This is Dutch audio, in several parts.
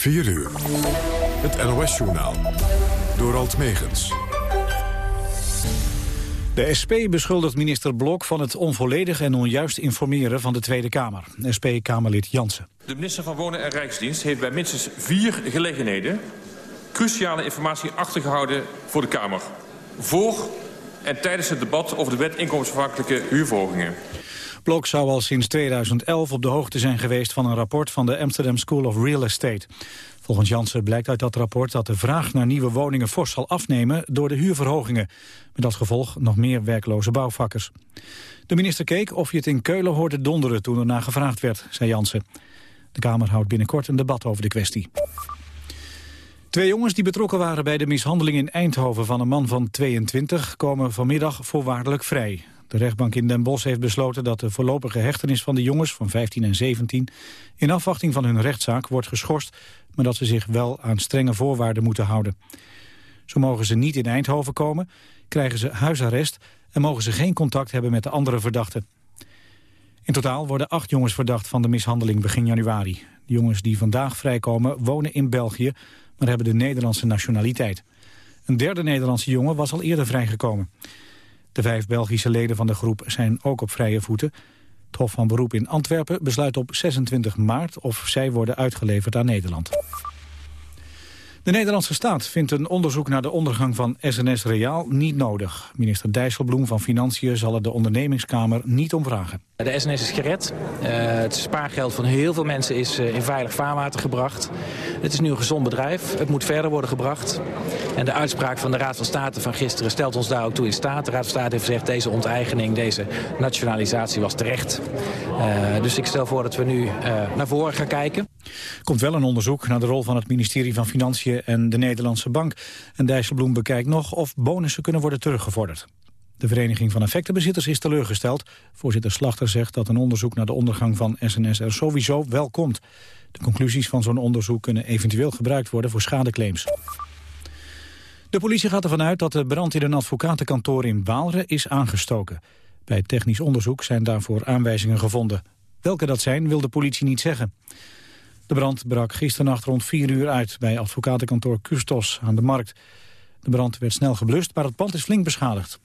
4 uur. Het NOS-journaal. Door Alt Megens. De SP beschuldigt minister Blok van het onvolledig en onjuist informeren van de Tweede Kamer. SP-Kamerlid Jansen. De minister van Wonen en Rijksdienst heeft bij minstens vier gelegenheden... cruciale informatie achtergehouden voor de Kamer. Voor en tijdens het debat over de wet inkomensafhankelijke huurverhogingen. Blok zou al sinds 2011 op de hoogte zijn geweest van een rapport van de Amsterdam School of Real Estate. Volgens Jansen blijkt uit dat rapport dat de vraag naar nieuwe woningen fors zal afnemen door de huurverhogingen. Met als gevolg nog meer werkloze bouwvakkers. De minister keek of je het in Keulen hoorde donderen toen er naar gevraagd werd, zei Jansen. De Kamer houdt binnenkort een debat over de kwestie. Twee jongens die betrokken waren bij de mishandeling in Eindhoven van een man van 22 komen vanmiddag voorwaardelijk vrij. De rechtbank in Den Bosch heeft besloten dat de voorlopige hechtenis van de jongens van 15 en 17 in afwachting van hun rechtszaak wordt geschorst, maar dat ze zich wel aan strenge voorwaarden moeten houden. Zo mogen ze niet in Eindhoven komen, krijgen ze huisarrest en mogen ze geen contact hebben met de andere verdachten. In totaal worden acht jongens verdacht van de mishandeling begin januari. De jongens die vandaag vrijkomen wonen in België, maar hebben de Nederlandse nationaliteit. Een derde Nederlandse jongen was al eerder vrijgekomen. De vijf Belgische leden van de groep zijn ook op vrije voeten. Het Hof van Beroep in Antwerpen besluit op 26 maart of zij worden uitgeleverd aan Nederland. De Nederlandse staat vindt een onderzoek naar de ondergang van SNS Reaal niet nodig. Minister Dijsselbloem van Financiën zal er de ondernemingskamer niet om vragen. De SNS is gered. Uh, het spaargeld van heel veel mensen is uh, in veilig vaarwater gebracht. Het is nu een gezond bedrijf. Het moet verder worden gebracht. En de uitspraak van de Raad van State van gisteren stelt ons daar ook toe in staat. De Raad van State heeft gezegd deze onteigening, deze nationalisatie was terecht. Uh, dus ik stel voor dat we nu naar voren gaan kijken. Komt wel een onderzoek naar de rol van het ministerie van Financiën en de Nederlandse Bank. En Dijsselbloem bekijkt nog of bonussen kunnen worden teruggevorderd. De Vereniging van Effectenbezitters is teleurgesteld. Voorzitter Slachter zegt dat een onderzoek naar de ondergang van SNS er sowieso wel komt. De conclusies van zo'n onderzoek kunnen eventueel gebruikt worden voor schadeclaims. De politie gaat ervan uit dat de brand in een advocatenkantoor in Waalre is aangestoken. Bij technisch onderzoek zijn daarvoor aanwijzingen gevonden. Welke dat zijn wil de politie niet zeggen. De brand brak gisternacht rond 4 uur uit bij advocatenkantoor Custos aan de Markt. De brand werd snel geblust, maar het pand is flink beschadigd.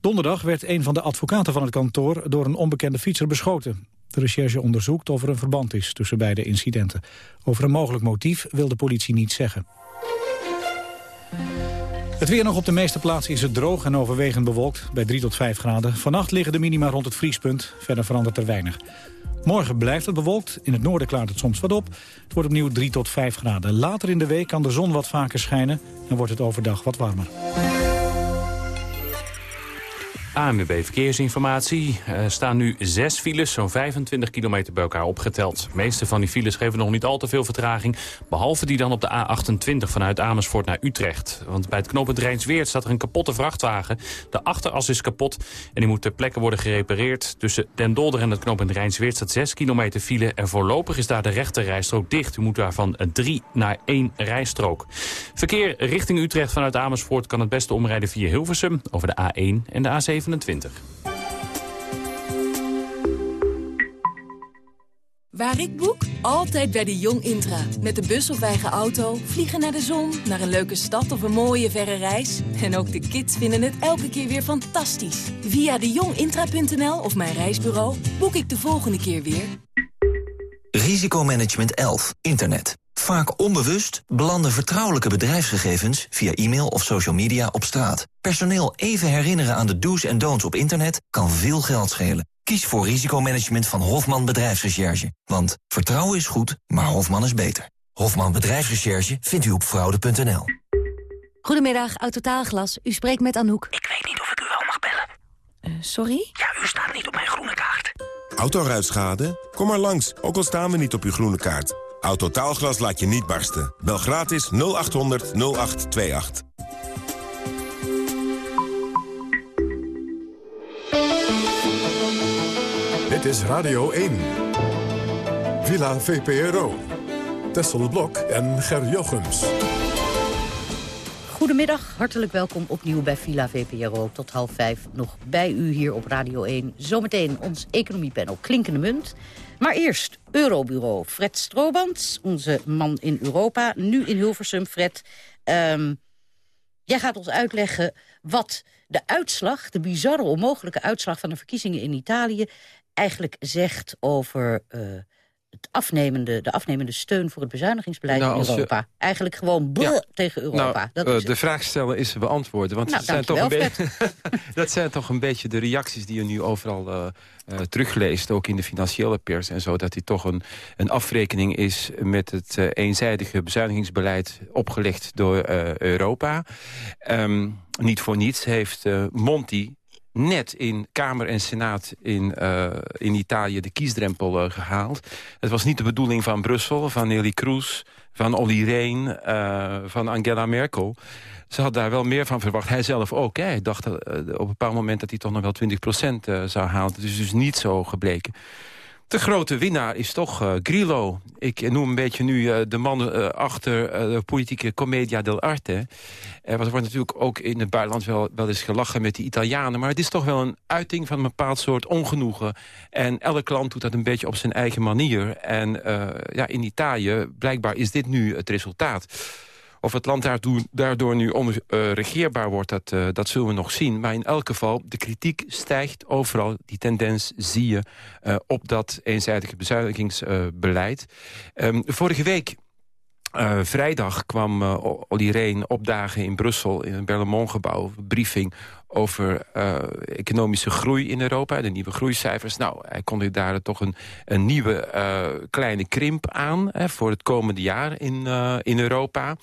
Donderdag werd een van de advocaten van het kantoor door een onbekende fietser beschoten. De recherche onderzoekt of er een verband is tussen beide incidenten. Over een mogelijk motief wil de politie niet zeggen. Het weer nog op de meeste plaatsen is het droog en overwegend bewolkt, bij 3 tot 5 graden. Vannacht liggen de minima rond het vriespunt, verder verandert er weinig. Morgen blijft het bewolkt, in het noorden klaart het soms wat op. Het wordt opnieuw 3 tot 5 graden. Later in de week kan de zon wat vaker schijnen en wordt het overdag wat warmer. ANWB Verkeersinformatie. Er staan nu zes files, zo'n 25 kilometer bij elkaar opgeteld. De meeste van die files geven nog niet al te veel vertraging. Behalve die dan op de A28 vanuit Amersfoort naar Utrecht. Want bij het knooppunt Rijnsweert staat er een kapotte vrachtwagen. De achteras is kapot en die moet ter plekke worden gerepareerd. Tussen Den Dolder en het knooppunt Rijnsweert staat 6 kilometer file. En voorlopig is daar de rechte rijstrook dicht. U moet daarvan 3 naar 1 rijstrook. Verkeer richting Utrecht vanuit Amersfoort kan het beste omrijden via Hilversum... over de A1 en de A7. Waar ik boek? Altijd bij de Jong Intra. Met de bus of eigen auto, vliegen naar de zon, naar een leuke stad of een mooie verre reis. En ook de kids vinden het elke keer weer fantastisch. Via de jongintra.nl of mijn reisbureau boek ik de volgende keer weer. Risicomanagement 11. Internet. Vaak onbewust belanden vertrouwelijke bedrijfsgegevens via e-mail of social media op straat. Personeel even herinneren aan de do's en don'ts op internet kan veel geld schelen. Kies voor risicomanagement van Hofman Bedrijfsrecherche. Want vertrouwen is goed, maar Hofman is beter. Hofman Bedrijfsrecherche vindt u op fraude.nl. Goedemiddag, Autotaalglas. U spreekt met Anouk. Ik weet niet of ik u wel mag bellen. Uh, sorry? Ja, u staat niet op mijn groene kaart. Autoruitschade? Kom maar langs, ook al staan we niet op uw groene kaart. Autotaalglas laat je niet barsten. Bel gratis 0800 0828. Dit is Radio 1. Villa VPRO. Tessel Blok en Ger Jochems. Goedemiddag, hartelijk welkom opnieuw bij Villa VPRO. Tot half vijf nog bij u hier op Radio 1. Zometeen ons economiepanel Klinkende Munt Maar eerst Eurobureau. Fred Stroobans, onze man in Europa, nu in Hilversum. Fred, um, jij gaat ons uitleggen wat de uitslag... de bizarre, onmogelijke uitslag van de verkiezingen in Italië... eigenlijk zegt over... Uh, het afnemende, de afnemende steun voor het bezuinigingsbeleid nou, in Europa. Eigenlijk gewoon ja, tegen Europa. Nou, dat is uh, de vraag stellen is beantwoorden. Want nou, zijn toch een beetje, dat zijn toch een beetje de reacties die je nu overal uh, uh, terugleest. Ook in de financiële pers en zo. Dat die toch een, een afrekening is met het eenzijdige bezuinigingsbeleid opgelegd door Europa. Um, niet voor niets heeft Monti net in Kamer en Senaat in, uh, in Italië de kiesdrempel uh, gehaald. Het was niet de bedoeling van Brussel, van Nelly Kroes, van Olly Rehn, uh, van Angela Merkel. Ze had daar wel meer van verwacht. Hij zelf ook. Hij dacht op een bepaald moment dat hij toch nog wel 20% zou halen. Het is dus niet zo gebleken. De grote winnaar is toch uh, Grillo. Ik noem een beetje nu uh, de man uh, achter de politieke commedia dell'arte. er wordt natuurlijk ook in het buitenland wel, wel eens gelachen met die Italianen. Maar het is toch wel een uiting van een bepaald soort ongenoegen. En elk land doet dat een beetje op zijn eigen manier. En ja, in Italië, blijkbaar is dit nu het resultaat. Of het land daardoor, nu onregeerbaar wordt, dat, uh, dat zullen we nog zien. Maar in elk geval, de kritiek stijgt overal. Die tendens zie je uh, op dat eenzijdige bezuinigingsbeleid. Um, vorige week uh, vrijdag kwam uh, Olly Reen opdagen in Brussel... in het Berlemont-gebouw, briefing over uh, economische groei in Europa. De nieuwe groeicijfers. Nou, hij kondigde daar toch een, een nieuwe kleine krimp aan... Hè, voor het komende jaar in, in Europa.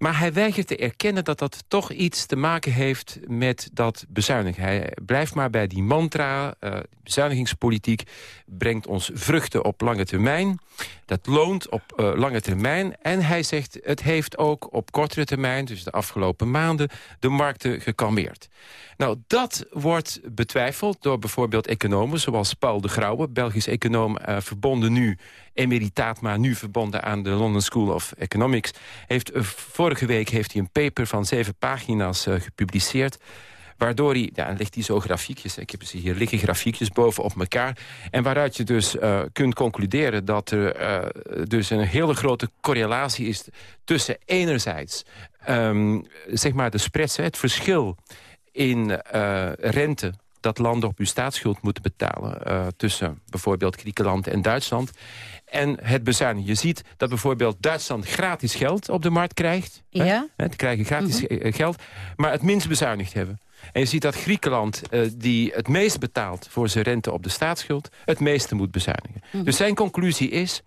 Maar hij weigert te erkennen dat dat toch iets te maken heeft met dat bezuinigen. Hij blijft maar bij die mantra. Uh, bezuinigingspolitiek brengt ons vruchten op lange termijn. Dat loont op uh, lange termijn. En hij zegt het heeft ook op kortere termijn, dus de afgelopen maanden, de markten gekalmeerd. Nou, dat wordt betwijfeld door bijvoorbeeld economen... zoals Paul de Grauwe, Belgisch econoom, uh, verbonden nu... emeritaat, maar nu verbonden aan de London School of Economics. Heeft, uh, vorige week heeft hij een paper van zeven pagina's uh, gepubliceerd... Waardoor hij, ja, dan ligt hij zo grafiekjes, ik heb ze hier liggen, grafiekjes bovenop elkaar. En waaruit je dus uh, kunt concluderen dat er dus een hele grote correlatie is tussen enerzijds, um, zeg maar de spreads, het verschil in rente dat landen op uw staatsschuld moeten betalen... Uh, tussen bijvoorbeeld Griekenland en Duitsland. En het bezuinigen. Je ziet dat bijvoorbeeld Duitsland gratis geld op de markt krijgt. Ja. Hè? Krijgen gratis mm -hmm. geld, maar het minst bezuinigd hebben. En je ziet dat Griekenland, uh, die het meest betaalt voor zijn rente op de staatsschuld... het meeste moet bezuinigen. Mm -hmm. Dus zijn conclusie is,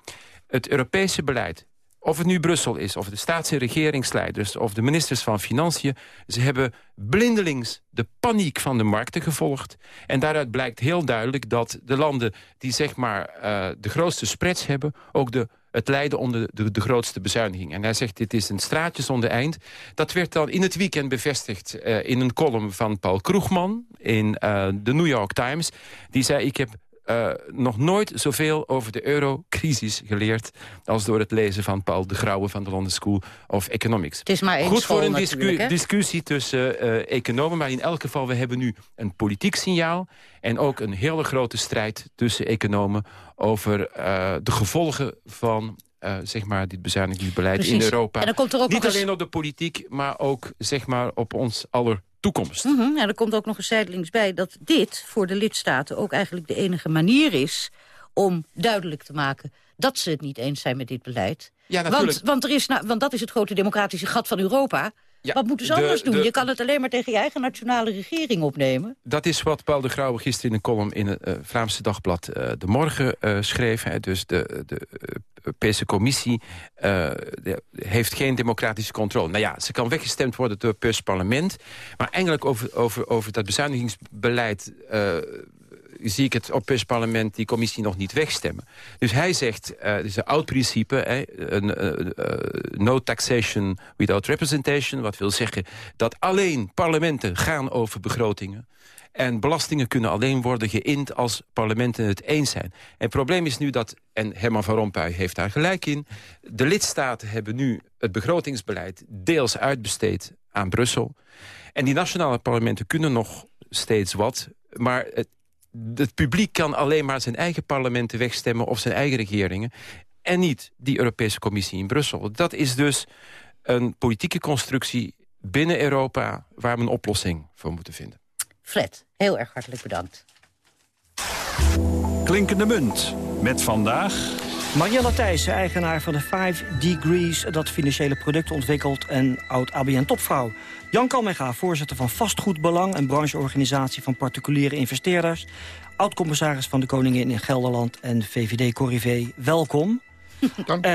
het Europese beleid of het nu Brussel is, of de staats- en regeringsleiders... of de ministers van Financiën... ze hebben blindelings de paniek van de markten gevolgd. En daaruit blijkt heel duidelijk dat de landen... die zeg maar uh, de grootste spreads hebben... ook de, het lijden onder de, de, grootste bezuiniging. En hij zegt, dit is een straatje zonder eind. Dat werd dan in het weekend bevestigd uh, in een column van Paul Kroegman... in uh, de New York Times. Die zei, ik heb uh, nog nooit zoveel over de eurocrisis geleerd... als door het lezen van Paul de Grauwe van de London School of Economics. Het is maar één Goed voor een discu discussie tussen uh, economen... maar in elk geval, we hebben nu een politiek signaal... en ook een hele grote strijd tussen economen... over uh, de gevolgen van uh, zeg maar, dit bezuinigingsbeleid Precies. in Europa. En dan komt er ook Niet eens... alleen op de politiek, maar ook zeg maar, op ons aller toekomst. Mm -hmm. ja, er komt ook nog een zijdelings bij dat dit voor de lidstaten ook eigenlijk de enige manier is om duidelijk te maken dat ze het niet eens zijn met dit beleid. Ja, natuurlijk. Want, want, er is, nou, want dat is het grote democratische gat van Europa. Ja, wat moeten ze de, anders doen? De, je kan het alleen maar tegen je eigen nationale regering opnemen. Dat is wat Paul de Grauwe gisteren in een column in het uh, Vlaamse dagblad uh, De Morgen uh, schreef. Hè. Dus de, de Europese Commissie de, heeft geen democratische controle. Nou ja, ze kan weggestemd worden door het parlement. Maar eigenlijk over, over, over dat bezuinigingsbeleid zie ik het Europees parlement, die commissie, nog niet wegstemmen. Dus hij zegt, uh, het is een oud principe, hè, een, uh, uh, no taxation without representation. Wat wil zeggen dat alleen parlementen gaan over begrotingen. En belastingen kunnen alleen worden geïnd als parlementen het eens zijn. En het probleem is nu dat, en Herman van Rompuy heeft daar gelijk in... de lidstaten hebben nu het begrotingsbeleid deels uitbesteed aan Brussel. En die nationale parlementen kunnen nog steeds wat... maar het het publiek kan alleen maar zijn eigen parlementen wegstemmen... of zijn eigen regeringen. En niet die Europese Commissie in Brussel. Dat is dus een politieke constructie binnen Europa... waar we een oplossing voor moeten vinden. Fred, heel erg hartelijk bedankt. Klinkende munt, met vandaag... Marielle Thijssen, eigenaar van de 5 Degrees... dat financiële product ontwikkelt en oud-ABN-topvrouw. Jan Kalmega, voorzitter van Vastgoedbelang... een brancheorganisatie van particuliere investeerders. Oud-commissaris van de Koningin in Gelderland en VVD-corrivé. Welkom. Dank. Uh,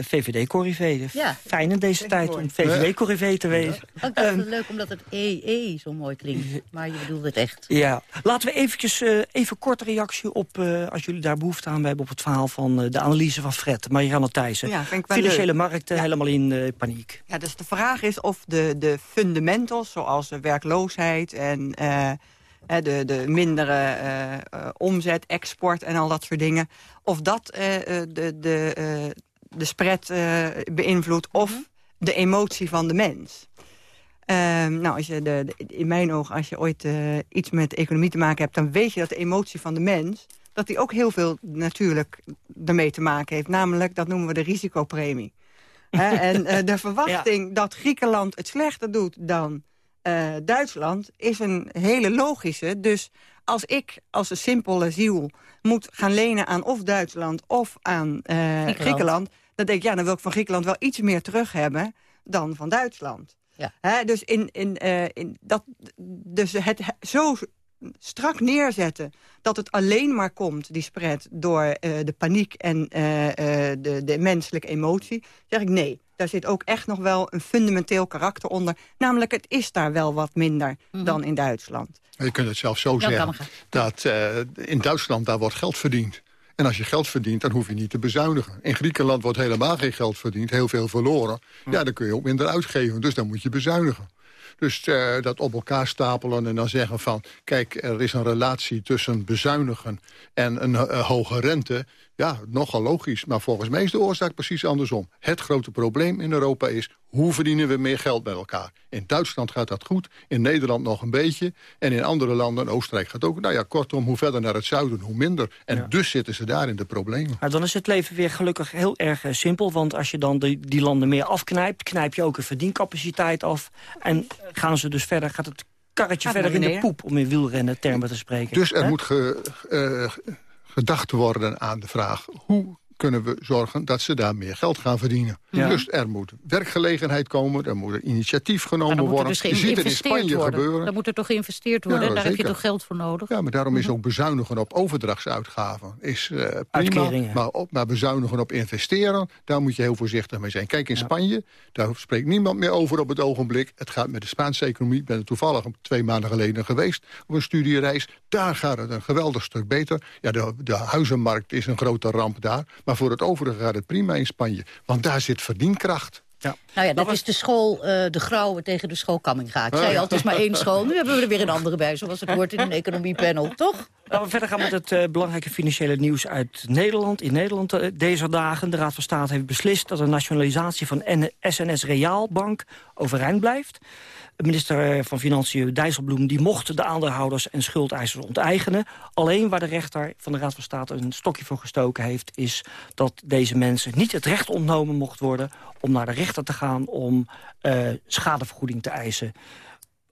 VVD-corrivé. Ja. Fijn in deze tijd om VVD-corrivé te wezen. Ja. Ook um, leuk omdat het EE zo mooi klinkt. Maar je bedoelt het echt. Ja. Laten we eventjes, uh, even korte reactie op, uh, als jullie daar behoefte aan hebben... op het verhaal van de analyse van Fred, Marianne Thijssen. Ja, Financiële leuk. markten ja. helemaal in paniek. Ja, dus de vraag is of de, de fundamentals, zoals werkloosheid en de, de mindere uh, omzet, export en al dat soort dingen. Of dat uh, de, de, de spread beïnvloedt of -hmm. de emotie van de mens. Ehm, nou, als je de, de, in mijn ogen, als je ooit iets met economie te maken hebt... dan weet je dat de emotie van de mens... dat die ook heel veel natuurlijk ermee te maken heeft. Namelijk, dat noemen we de risicopremie. en de verwachting ja. dat Griekenland het slechter doet dan uh, Duitsland is een hele logische. Dus als ik als een simpele ziel moet gaan lenen aan of Duitsland of aan uh, Griekenland. Griekenland... dan denk ik, ja, dan wil ik van Griekenland wel iets meer terug hebben dan van Duitsland. Ja. He, dus, in, in, uh, in dat, dus het zo strak neerzetten dat het alleen maar komt, die spread, door uh, de paniek en de, de menselijke emotie, zeg ik nee. Daar zit ook echt nog wel een fundamenteel karakter onder. Namelijk, het is daar wel wat minder mm -hmm. dan in Duitsland. Je kunt het zelf zo ja, zeggen, dat in Duitsland daar wordt geld verdiend. En als je geld verdient, dan hoef je niet te bezuinigen. In Griekenland wordt helemaal geen geld verdiend, heel veel verloren. Ja, dan kun je ook minder uitgeven, dus dan moet je bezuinigen. Dus uh, dat op elkaar stapelen en dan zeggen van... kijk, er is een relatie tussen bezuinigen en een uh, hoge rente... ja, nogal logisch. Maar volgens mij is de oorzaak precies andersom. Het grote probleem in Europa is... hoe verdienen we meer geld bij elkaar? In Duitsland gaat dat goed, in Nederland nog een beetje... en in andere landen, Oostenrijk gaat ook... nou ja, kortom, hoe verder naar het zuiden, hoe minder. En ja. dus zitten ze daar in de problemen. Maar dan is het leven weer gelukkig heel erg uh, simpel... want als je dan die, die landen meer afknijpt... knijp je ook een verdiencapaciteit af... en gaan ze dus verder, gaat het karretje gaat verder in de poep... om in wielrennen termen te spreken. Dus er He? moet ge, uh, gedacht worden aan de vraag... hoe kunnen we zorgen dat ze daar meer geld gaan verdienen. Ja. Dus er moet werkgelegenheid komen, er moet een initiatief genomen worden. Dus je ziet het in Spanje worden. gebeuren. Dan moet er toch geïnvesteerd worden, ja, daar zeker. heb je toch geld voor nodig? Ja, maar daarom is ook bezuinigen op overdrachtsuitgaven is, uh, prima. Maar, op, maar bezuinigen op investeren, daar moet je heel voorzichtig mee zijn. Kijk, in ja. Spanje, daar spreekt niemand meer over op het ogenblik. Het gaat met de Spaanse economie, ik ben er toevallig twee maanden geleden geweest... op een studiereis, daar gaat het een geweldig stuk beter. Ja, de, de huizenmarkt is een grote ramp daar, maar voor het overige gaat het prima in Spanje. Want daar zit verdienkracht. Ja. Nou ja, dat was... is de school, uh, de grauwe tegen de school Kamminga. Ik zei altijd maar één school. Nu hebben we er weer een andere bij, zoals het hoort in een economiepanel, toch? Nou, we verder gaan met het uh, belangrijke financiële nieuws uit Nederland. In Nederland uh, deze dagen. De Raad van State heeft beslist dat de nationalisatie van SNS Reaalbank overeind blijft. Minister van Financiën Dijsselbloem die mocht de aandeelhouders en schuldeisers onteigenen. Alleen waar de rechter van de Raad van State een stokje voor gestoken heeft... is dat deze mensen niet het recht ontnomen mocht worden... om naar de rechter te gaan om schadevergoeding te eisen.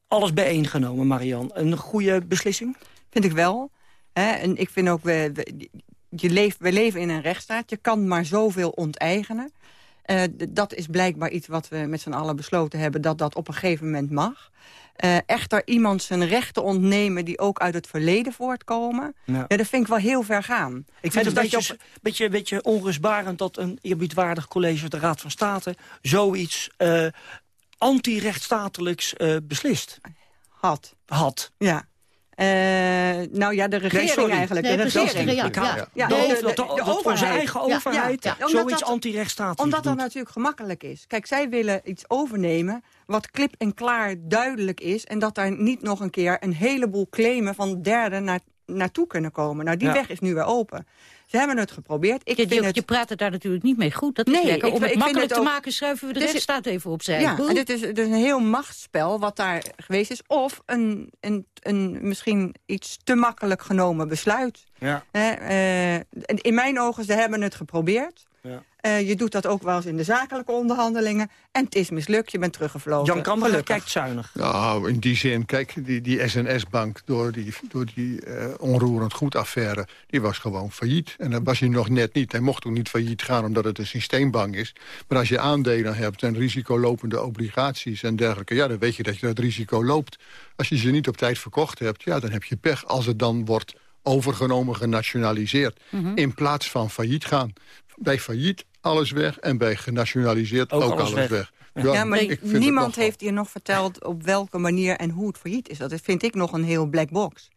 Alles bijeengenomen, Marian. Een goede beslissing? Vind ik wel. Hè? En ik vind ook, we, we, je leeft, we leven in een rechtsstaat. Je kan maar zoveel onteigenen. Uh, dat is blijkbaar iets wat we met z'n allen besloten hebben... dat dat op een gegeven moment mag. Uh, echter iemand zijn rechten ontnemen die ook uit het verleden voortkomen... Ja. ja dat vind ik wel heel ver gaan. Ik vind het een beetje, op... beetje, beetje onrustbarend dat een eerbiedwaardig college... de Raad van State zoiets uh, anti-rechtsstatelijks beslist. Had. Had. Ja. Uh, nou ja, de regering nee, eigenlijk. Nee, de regering, ja. ja. ja. ja. De, de, de, de, de onze eigen overheid ja. zoiets anti-rechtsstatelijks Omdat dat natuurlijk gemakkelijk is. Kijk, zij willen iets overnemen wat klip en klaar duidelijk is... en dat daar niet nog een keer een heleboel claimen van derden naar naartoe kunnen komen. Nou, die weg is nu weer open. Ze hebben het geprobeerd. Ik je, vind je, het... je praat er daar natuurlijk niet mee goed. Dat is Nee, lekker. ik- Om het ik vind makkelijk het te maken schuiven we de Dus- rechtsstaat even opzij. Ja, Boe. en dit is, dit is een heel machtsspel wat daar geweest is. Of een, een, een misschien iets te makkelijk genomen besluit. Ja. Hè, eh, in mijn ogen, ze hebben het geprobeerd. Ja. Eh, je doet dat ook wel eens in de zakelijke onderhandelingen. En het is mislukt, je bent teruggevlogen. Jan kijkt zuinig. Nou, in die zin, kijk, die, die SNS-bank door die, door die eh, onroerend goed-affaire... die was gewoon failliet. En dan was hij nog net niet. Hij mocht ook niet failliet gaan omdat het een systeembank is. Maar als je aandelen hebt en risicolopende obligaties en dergelijke... ja, dan weet je dat je dat risico loopt. Als je ze niet op tijd verkocht hebt, ja, dan heb je pech. Als het dan wordt overgenomen, genationaliseerd... Mhm. in plaats van failliet gaan. Bij failliet alles weg en bij genationaliseerd ook, Ook alles alles, weg. weg. Ja, maar ik vind het niemand heeft hier nog verteld op welke manier en hoe het failliet is. Dat vind ik nog een heel black box.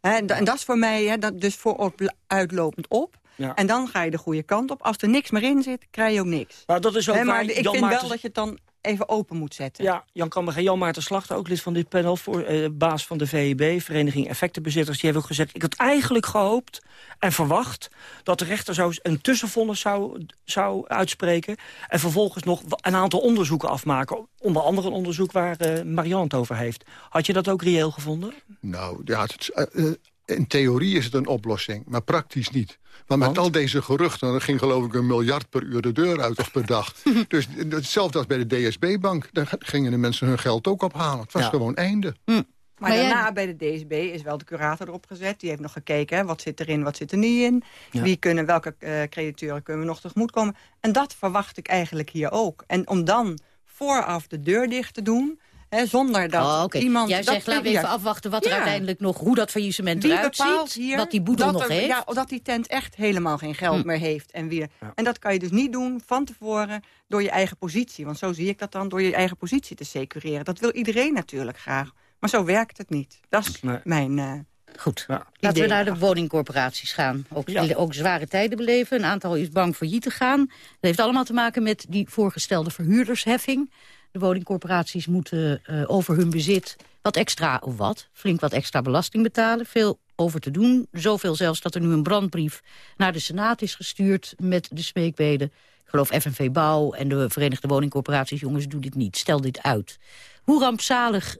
Hè, en, da- en dat is voor mij hè, dat dus voorop uitlopend op. Ja. En dan ga je de goede kant op. Als er niks meer in zit, krijg je ook niks. Maar dat is ook Hè, maar waar ik Jan vind Maarten- wel dat je het dan even open moet zetten. Ja, Jan Kammer en Jan Maarten Slachter, ook lid van dit panel... Voor, eh, baas van de VEB, Vereniging Effectenbezitters... die hebben ook gezegd, ik had eigenlijk gehoopt en verwacht... dat de rechter zo een tussenvonnis zou, zou uitspreken... en vervolgens nog een aantal onderzoeken afmaken. Onder andere een onderzoek waar eh Marianne het over heeft. Had je dat ook reëel gevonden? Nou, ja, het is, eh, in theorie is het een oplossing, maar praktisch niet. Want met al deze geruchten, er ging geloof ik een miljard per uur de deur uit of per dag. dus hetzelfde als bij de DSB-bank. Daar gingen de mensen hun geld ook ophalen. Het was Ja. gewoon einde. Maar, Maar jij- daarna bij de DSB is wel de curator erop gezet. Die heeft nog gekeken, hè, wat zit erin, wat zit er niet in. Ja. Wie kunnen, welke eh, crediteuren kunnen we nog tegemoetkomen. En dat verwacht ik eigenlijk hier ook. En om dan vooraf de deur dicht te doen... Hè, zonder dat Oh, iemand... Jij dat zegt, laten we even afwachten wat er Ja. uiteindelijk nog... hoe dat faillissement Wie eruit bepaalt ziet, hier wat die boedel dat nog er- heeft. Ja, dat die tent echt helemaal geen geld Hm. meer heeft. En, wie, en dat kan je dus niet doen van tevoren door je eigen positie. Want zo zie ik dat dan, door je eigen positie te secureren. Dat wil iedereen natuurlijk graag. Maar zo werkt het niet. Dat is Nee. mijn... eh, Goed, Ja. laten we naar de woningcorporaties gaan. Ook, Ja. die ook zware tijden beleven. Een aantal is bang failliet te gaan. Dat heeft allemaal te maken met die voorgestelde verhuurdersheffing. De woningcorporaties moeten eh, over hun bezit wat extra, of wat, flink wat extra belasting betalen. Veel over te doen. Zoveel zelfs dat er nu een brandbrief naar de Senaat is gestuurd met de smeekbeden. Ik geloof FNV Bouw en de Verenigde Woningcorporaties. Jongens, doe dit niet. Stel dit uit. Hoe rampzalig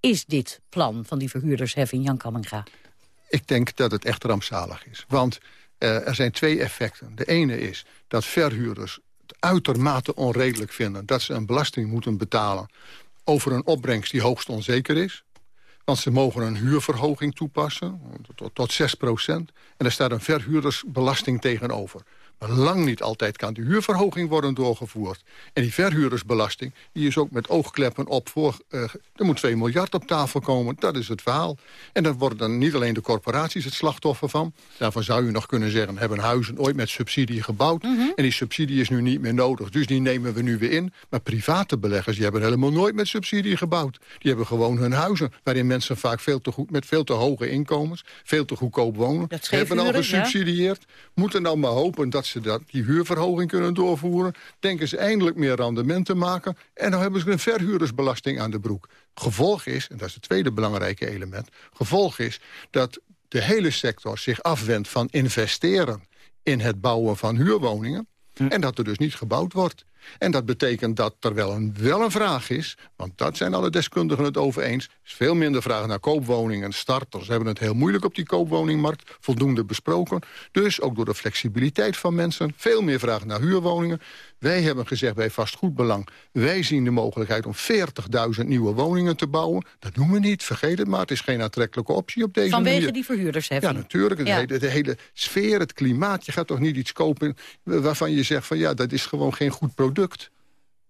is dit plan van die verhuurdersheffing, Jan Kamminga? Ik denk dat het echt rampzalig is. Want eh, er zijn twee effecten. De ene is dat verhuurders uitermate onredelijk vinden... dat ze een belasting moeten betalen over een opbrengst die hoogst onzeker is. Want ze mogen een huurverhoging toepassen, tot, tot 6 procent. En er staat een verhuurdersbelasting tegenover. Lang niet altijd kan die huurverhoging worden doorgevoerd. En die verhuurdersbelasting die is ook met oogkleppen op voor... eh, er moet 2 miljard op tafel komen, dat is het verhaal. En daar worden dan niet alleen de corporaties het slachtoffer van. Daarvan zou je nog kunnen zeggen... hebben huizen ooit met subsidie gebouwd... en die subsidie is nu niet meer nodig. Dus die nemen we nu weer in. Maar private beleggers die hebben helemaal nooit met subsidie gebouwd. Die hebben gewoon hun huizen... waarin mensen vaak veel te goed, met veel te hoge inkomens... veel te goedkoop wonen, Dat hebben al ja. gesubsidieerd. Moeten dan maar hopen dat ze dat, die huurverhoging kunnen doorvoeren. Denken ze eindelijk meer rendement te maken. En dan hebben ze een verhuurdersbelasting aan de broek. Gevolg is, en dat is het tweede belangrijke element... gevolg is dat de hele sector zich afwendt van investeren... in het bouwen van huurwoningen. En dat er dus niet gebouwd wordt. En dat betekent dat er wel een, wel een vraag is... want dat zijn alle deskundigen het over eens... is veel minder vraag naar koopwoningen. Starters hebben het heel moeilijk op die koopwoningmarkt. Voldoende besproken. Dus ook door de flexibiliteit van mensen... veel meer vraag naar huurwoningen. Wij hebben gezegd bij vastgoedbelang... wij zien de mogelijkheid om 40.000 nieuwe woningen te bouwen. Dat doen we niet, vergeet het maar. Het is geen aantrekkelijke optie op deze Vanwege manier. die verhuurdersheffing. Ja, natuurlijk. Ja. hele- de hele sfeer, het klimaat. Je gaat toch niet iets kopen waarvan je zegt van ja, dat is gewoon geen goed product.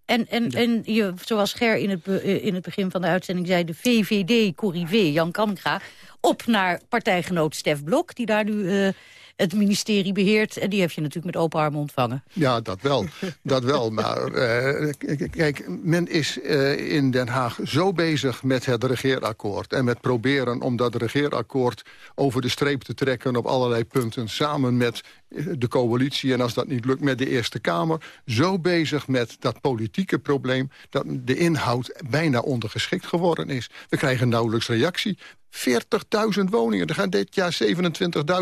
En, en, en je, zoals Ger in het, be- eh, in het begin van de uitzending zei... de VVD-corrivé Jan Kamkra... op naar partijgenoot Stef Blok... die daar nu eh, het ministerie beheert. En die heb je natuurlijk met open armen ontvangen. Ja, dat wel. dat wel. Maar eh, kijk, men is in Den Haag zo bezig met het regeerakkoord... en met proberen om dat regeerakkoord over de streep te trekken... op allerlei punten, samen met de coalitie en als dat niet lukt met de Eerste Kamer... zo bezig met dat politieke probleem... dat de inhoud bijna ondergeschikt geworden is. We krijgen nauwelijks reactie. 40.000 woningen. Er gaan dit jaar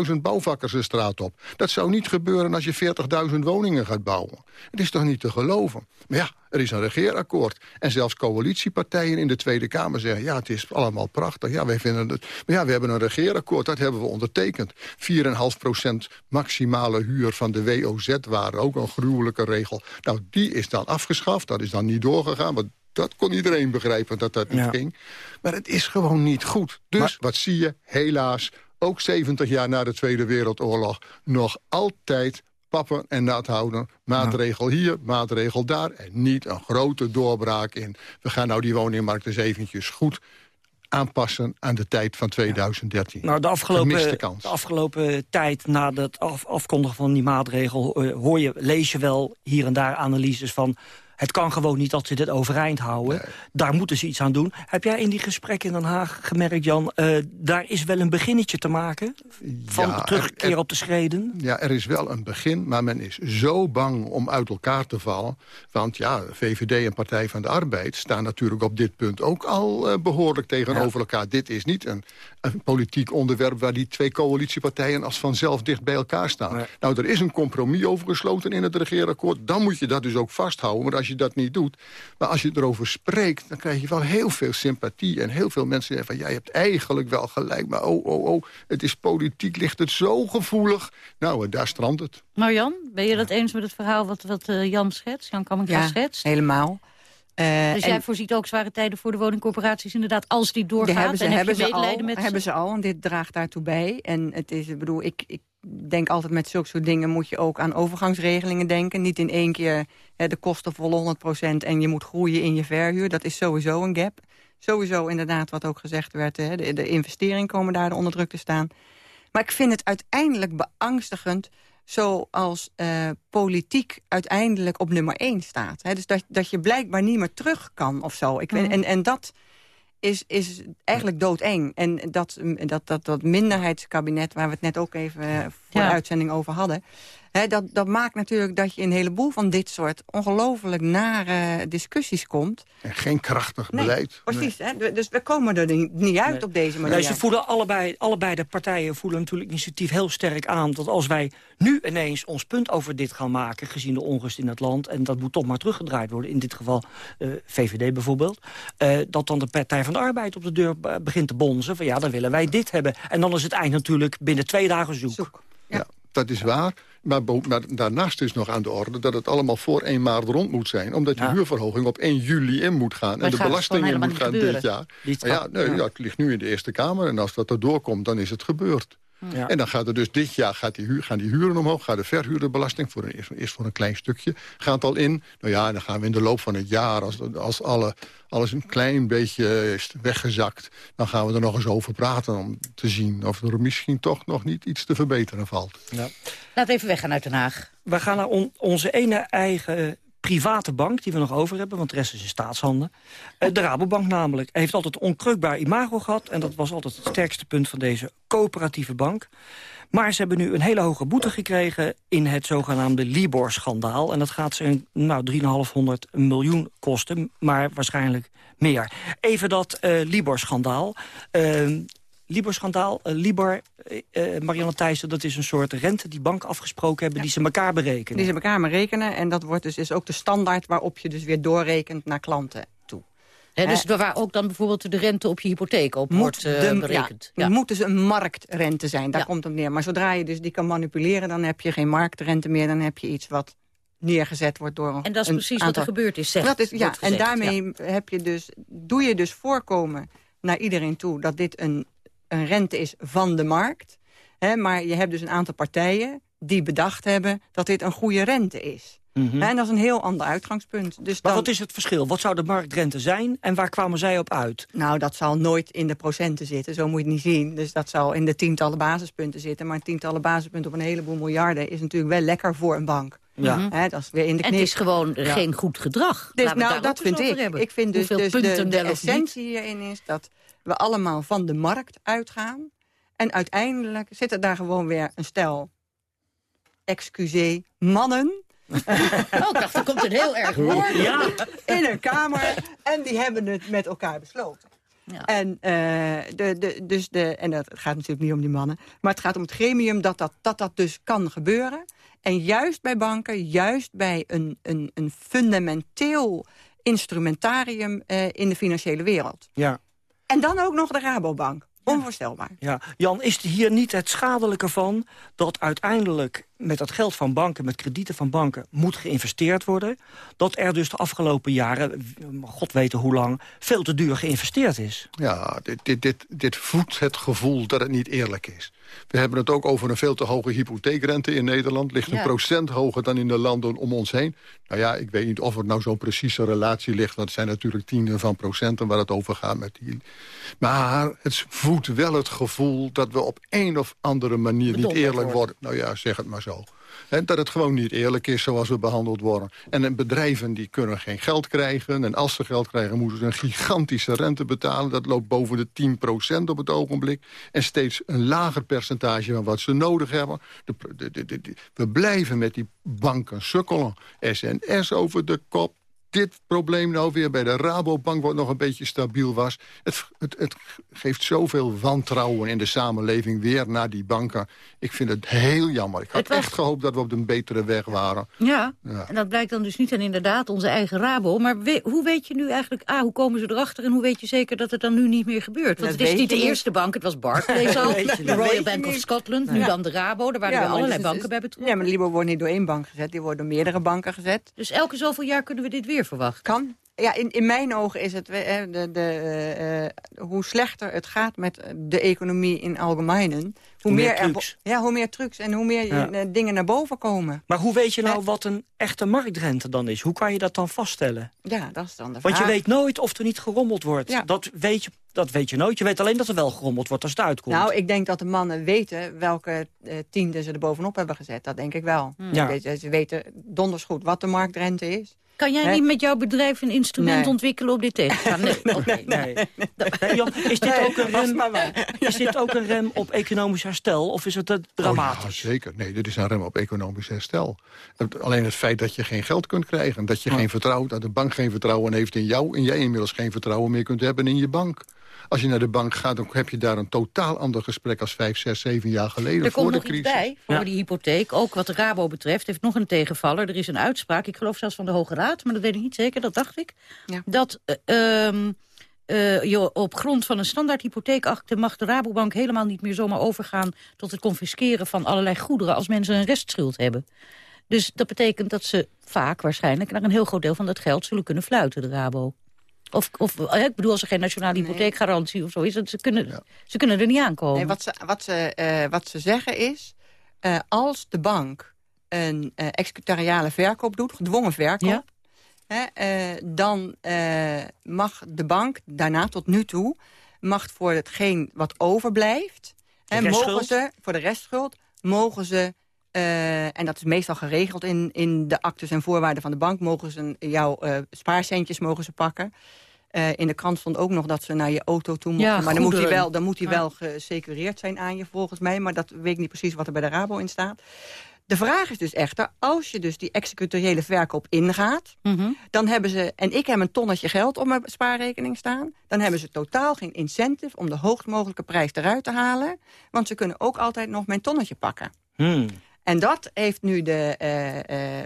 27.000 bouwvakkers de straat op. Dat zou niet gebeuren als je 40.000 woningen gaat bouwen. Het is toch niet te geloven. Maar ja, er is een regeerakkoord. En zelfs coalitiepartijen in de Tweede Kamer zeggen... ja, het is allemaal prachtig. Ja, wij vinden het... Maar ja, we hebben een regeerakkoord, dat hebben we ondertekend. 4,5% maximale huur van de WOZ-waarde. Ook een gruwelijke regel. Nou, die is dan afgeschaft. Dat is dan niet doorgegaan, want dat kon iedereen begrijpen dat dat niet ging. Maar het is gewoon niet goed. Dus wat zie je? Helaas, ook 70 jaar na de Tweede Wereldoorlog... nog altijd pappen en nat houden. Maatregel hier, maatregel daar. En niet een grote doorbraak in. We gaan nou die woningmarkt eens eventjes goed aanpassen aan de tijd van 2013. Nou, de afgelopen, de afgelopen tijd na het af, afkondigen van die maatregel... Eh, hoor je, lees je wel hier en daar analyses van het kan gewoon niet dat ze dit overeind houden. Daar moeten ze iets aan doen. Heb jij in die gesprekken in Den Haag gemerkt, Jan... Uh, daar is wel een beginnetje te maken van ja, terugkeer op de schreden? Ja, er is wel een begin, maar men is zo bang om uit elkaar te vallen. Want ja, VVD en Partij van de Arbeid staan natuurlijk op dit punt ook al uh, behoorlijk tegenover elkaar. Dit is niet een, een, politiek onderwerp waar die twee coalitiepartijen als vanzelf dicht bij elkaar staan. Nou, er is een compromis over gesloten in het regeerakkoord. Dan moet je dat dus ook vasthouden. Maar als je dat niet doet. Maar als je erover spreekt, dan krijg je wel heel veel sympathie. En heel veel mensen zeggen van, jij hebt eigenlijk wel gelijk. Maar oh, oh, oh, het is politiek, ligt het zo gevoelig. Nou, daar strandt het. Marjan, ben je dat eens met het verhaal wat, wat uh, Jan schetst? Jan Kamminga ja, schetst? helemaal. Uh, dus jij voorziet ook zware tijden voor de woningcorporaties inderdaad, als die doorgaat. Hebben ze, en hebben ze al, met hebben ze al, en dit draagt daartoe bij. En het is, ik bedoel, ik, ik denk altijd met zulke soort dingen moet je ook aan overgangsregelingen denken. Niet in één keer hè, de kosten volle 100% en je moet groeien in je verhuur. Dat is sowieso een gap. Sowieso inderdaad wat ook gezegd werd, hè, de, de investeringen komen daar onder druk te staan. Maar ik vind het uiteindelijk beangstigend zoals uh, politiek uiteindelijk op nummer 1 staat. Dus dat, dat je blijkbaar niet meer terug kan of zo. Ik, mm. en, en dat is, is eigenlijk doodeng. En dat, dat, dat, dat minderheidskabinet, waar we het net ook even voor de uitzending over hadden dat, dat maakt natuurlijk dat je een heleboel van dit soort ongelooflijk nare discussies komt. En geen krachtig beleid. Precies, nee. dus we komen er niet uit op deze manier. ze voelen allebei, allebei de partijen voelen natuurlijk initiatief heel sterk aan... dat als wij nu ineens ons punt over dit gaan maken... gezien de onrust in het land, en dat moet toch maar teruggedraaid worden... in dit geval uh, eh, VVD bijvoorbeeld... Uh, dat dan de Partij van de Arbeid op de deur begint te bonzen... van ja, dan willen wij dit hebben. En dan is het eind natuurlijk binnen twee dagen zoek. zoek. ja, dat is waar. Maar, daarnaast is nog aan de orde dat het allemaal voor 1 maart rond moet zijn. Omdat die huurverhoging op 1 juli in moet gaan. en de belastingen moet gaan dit jaar. Maar ja, nee, ja. het ligt nu in de Eerste Kamer. En als dat erdoor komt, dan is het gebeurd. Ja. En dan gaat er dus dit jaar gaat die huur, gaan die huren omhoog. Gaat de verhuurderbelasting, voor een, eerst voor een klein stukje, gaat al in. Nou ja, dan gaan we in de loop van het jaar, als, als alle, alles een klein beetje is weggezakt... dan gaan we er nog eens over praten om te zien of er misschien toch nog niet iets te verbeteren valt. Ja. Laat even weggaan uit Den Haag. We gaan naar onze ene eigen private bank die we nog over hebben, want de rest is in staatshanden. Uh, de Rabobank namelijk heeft altijd onkreukbaar imago gehad... en dat was altijd het sterkste punt van deze coöperatieve bank. Maar ze hebben nu een hele hoge boete gekregen in het zogenaamde Libor-schandaal. En dat gaat ze nou, 3,5 miljoen kosten, maar waarschijnlijk meer. Even dat uh, Libor-schandaal. Uh, Libor-schandaal. Uh, Libor, uh, Marianne Thijssen, dat is een soort rente die banken afgesproken hebben... die ze elkaar berekenen. Die ze elkaar berekenen. En dat wordt dus, is ook de standaard waarop je dus weer doorrekent naar klanten toe. dus waar ook dan bijvoorbeeld de rente op je hypotheek op wordt berekend. Ja, moet dus een marktrente zijn, daar komt het neer. Maar zodra je dus die kan manipuleren, dan heb je geen marktrente meer. Dan heb je iets wat neergezet wordt door een En dat is precies wat er gebeurd is, zegt, dat is, ja, En daarmee heb je dus, doe je dus voorkomen naar iedereen toe... dat dit een een rente is van de markt. Hè, maar je hebt dus een aantal partijen die bedacht hebben... dat dit een goede rente is. Mhm. En dat is een heel ander uitgangspunt. Dus maar wat is het verschil? Wat zou de marktrente zijn en waar kwamen zij op uit? Nou, dat zal nooit in de procenten zitten, zo moet je het niet zien. Dus dat zal in de tientallen basispunten zitten. Maar tientallen basispunten op een heleboel miljarden... is natuurlijk wel lekker voor een bank. Ja. Mhm. dat is weer in de knip. En het is gewoon geen goed gedrag. Dus, nou, dat vind ik. Hebben. Ik vind dus, dus de, de essentie hierin is dat we allemaal van de markt uitgaan. En uiteindelijk zit er daar gewoon weer een stel excuseer, mannen... oh, ik dacht, er komt een heel erg woord. Ja. In een kamer. En die hebben het met elkaar besloten. Ja. En, uh, de, de, dus de, en dat, het gaat natuurlijk niet om die mannen. Maar het gaat om het gremium dat dat, dat, dat dus kan gebeuren. En juist bij banken, juist bij een, een, een fundamenteel instrumentarium uh, in de financiële wereld. Ja. En dan ook nog de Rabobank. Onvoorstelbaar. Ja. Jan, is hier niet het schadelijke van... dat uiteindelijk met dat geld van banken, met kredieten van banken... moet geïnvesteerd worden? Dat er dus de afgelopen jaren, god weten hoe lang... veel te duur geïnvesteerd is? Ja, dit, dit, dit, dit voedt het gevoel dat het niet eerlijk is. We hebben het ook over een veel te hoge hypotheekrente in Nederland. Ligt een procent hoger dan in de landen om ons heen. Nou ja, ik weet niet of er nou zo'n precieze relatie ligt. Want het zijn natuurlijk tienden van procenten waar het over gaat. Met die... Maar het voedt wel het gevoel dat we op een of andere manier niet eerlijk worden. Nou ja, zeg het maar zo. Dat het gewoon niet eerlijk is zoals we behandeld worden. En bedrijven die kunnen geen geld krijgen. En als ze geld krijgen moeten ze een gigantische rente betalen. Dat loopt boven de 10% op het ogenblik. En steeds een lager percentage van wat ze nodig hebben. De, we blijven met die banken sukkelen. SNS over de kop, dit probleem nou weer bij de Rabobank... wat nog een beetje stabiel was. Het, het, het, geeft zoveel wantrouwen in de samenleving weer naar die banken. Ik vind het heel jammer. Ik had echt gehoopt dat we op een betere weg waren. Ja, ja, en dat blijkt dan dus niet aan inderdaad onze eigen Rabo. Maar hoe weet je nu eigenlijk, ah, hoe komen ze erachter... en hoe weet je zeker dat het dan nu niet meer gebeurt? Want het is niet de eerste bank, het was Barclays al. de Royal Bank of Scotland, nu dan de Rabo. Daar waren ja, weer allerlei banken bij betrokken. Ja, maar Libo wordt niet door één bank gezet, die wordt door meerdere banken gezet. Dus elke zoveel jaar kunnen we dit weer verwacht? Kan. Ja, in, in mijn ogen is het... De, de, uh, hoe slechter het gaat met de economie in algemeen... Hoe, hoe meer, meer trucs. ja, hoe meer trucs en hoe meer ja. dingen naar boven komen. Maar hoe weet je nou wat een echte marktrente dan is? Hoe kan je dat dan vaststellen? Ja, dat is dan de vraag. Want je weet nooit of er niet gerommeld wordt. Ja. Dat, weet je, dat weet je nooit. Je weet alleen dat er wel gerommeld wordt als het uitkomt. Nou, ik denk dat de mannen weten welke uh, tiende ze er bovenop hebben gezet. Dat denk ik wel. Hmm. Ja. Ze weten donders goed wat de marktrente is. Kan jij niet met jouw bedrijf een instrument ontwikkelen om dit tegen te gaan? Nee, nee, nee. nee. Jan, is, dit ook een rem, is dit ook een rem op economisch herstel of is het uh, dramatisch? Oh ja, zeker. Nee, dit is een rem op economisch herstel. Alleen het feit dat je geen geld kunt krijgen... dat je geen vertrouwen, dat de bank geen vertrouwen heeft in jou... en jij inmiddels geen vertrouwen meer kunt hebben in je bank. Als je naar de bank gaat, dan heb je daar een totaal ander gesprek... als vijf, zes, zeven jaar geleden er voor de crisis. Er komt nog iets bij voor die hypotheek. Ook wat de Rabo betreft heeft nog een tegenvaller. Er is een uitspraak, ik geloof zelfs van de Hoge Raad... maar dat weet ik niet zeker, dat dacht ik. Ja. Dat... Uh, uh, je, op grond van een standaard hypotheekakte mag de Rabobank helemaal niet meer zomaar overgaan tot het confisceren van allerlei goederen als mensen een restschuld hebben. Dus dat betekent dat ze vaak waarschijnlijk naar een heel groot deel van dat geld zullen kunnen fluiten, de Rabo. Of, of ik bedoel, als er geen nationale hypotheekgarantie of zo is... Dat ze, kunnen, ze kunnen er niet aankomen. Nee, wat, ze, wat, ze, uh, wat ze zeggen is... Uh, als de bank een uh, executariale verkoop doet, gedwongen verkoop... Ja? Hè, dan mag de bank daarna tot nu toe... mag voor hetgeen wat overblijft... Hè, mogen ze, voor de restschuld, mogen ze... en dat is meestal geregeld in, in de actes en voorwaarden van de bank... mogen ze jouw spaarcentjes mogen ze pakken... Uh, in de krant stond ook nog dat ze naar je auto toe mochten. Ja, maar dan moet, hij wel, dan moet hij wel gesecureerd zijn aan je volgens mij. Maar dat weet ik niet precies wat er bij de Rabo in staat. De vraag is dus echter, als je dus die executoriële verkoop ingaat... Mm -hmm. dan hebben ze, en ik heb een tonnetje geld op mijn spaarrekening staan... dan hebben ze totaal geen incentive om de hoogst mogelijke prijs eruit te halen. Want ze kunnen ook altijd nog mijn tonnetje pakken. Hmm. En dat heeft nu de, uh,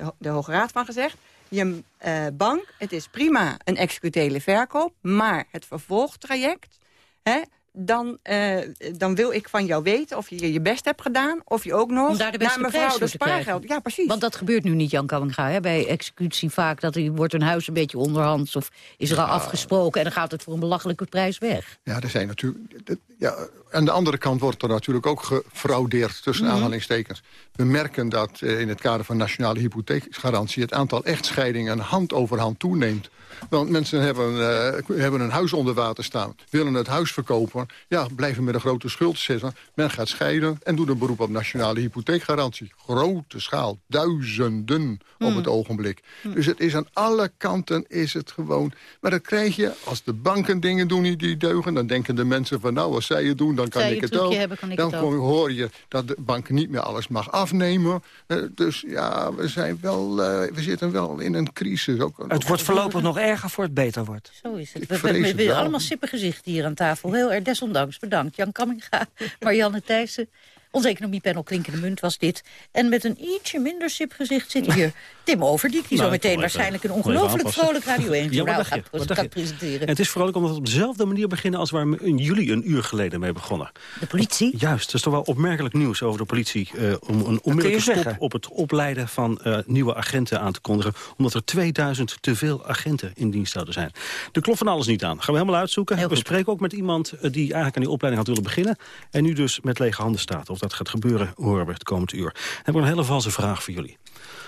uh, de Hoge Raad van gezegd. Je uh, bank, het is prima een executele verkoop... maar het vervolgtraject, hè, dan, uh, dan wil ik van jou weten of je je best hebt gedaan... of je ook nog naar mevrouw de spaargeld... Ja, precies. Want dat gebeurt nu niet, Jan Kamminga, bij executie vaak... dat er wordt een huis een beetje onderhands of is er al afgesproken... en dan gaat het voor een belachelijke prijs weg. Ja, er zijn natuurlijk... Ja, aan de andere kant wordt er natuurlijk ook gefraudeerd... tussen mm aanhalingstekens. We merken dat uh, in het kader van nationale hypotheekgarantie... het aantal echtscheidingen hand over hand toeneemt Want mensen hebben, uh, hebben een huis onder water staan. Willen het huis verkopen. Ja, blijven met een grote schuld zitten. Men gaat scheiden en doet een beroep op nationale hypotheekgarantie. Grote schaal. Duizenden op Hmm. het ogenblik. Dus het is aan alle kanten is het gewoon... Maar dat krijg je als de banken dingen doen die die deugen. Dan denken de mensen van nou, als zij het doen, dan kan Zij ik het ook. hebben, kan ik dan het ook. hoor je dat de bank niet meer alles mag afnemen. Eh, dus ja, we, zijn wel, eh, we zitten wel in een crisis. Ook, Het wordt voorlopig nog erger voor het beter wordt. Zo is het. Ik We, wel. allemaal sippe gezichten hier aan tafel. Heel erg desondanks. Bedankt. Jan Kamminga, Marianne Thijssen. Ons economiepanel Klinkende Munt was dit. En met een ietsje minder sip gezicht zit hier Tim Overdiek... die Nou, zo meteen waarschijnlijk een ongelooflijk vrolijk Radio 1 Ja, wat journaal dacht je? gaat, gaat presenteren. En het is vrolijk omdat we op dezelfde manier beginnen... als waar we in juli een uur geleden mee begonnen. De politie? Juist, dat is toch wel opmerkelijk nieuws over de politie... eh, om een onmiddellijke stop zeggen. op het opleiden van eh, nieuwe agenten aan te kondigen... omdat er 2000 te veel agenten in dienst zouden zijn. Er klopt van alles niet aan. Gaan we helemaal uitzoeken. we spreken ook met iemand eh, die eigenlijk aan die opleiding had willen beginnen... en nu dus met lege handen staat. Of dat gaat gebeuren, horen we het komend uur. Dan heb ik een hele valse vraag voor jullie.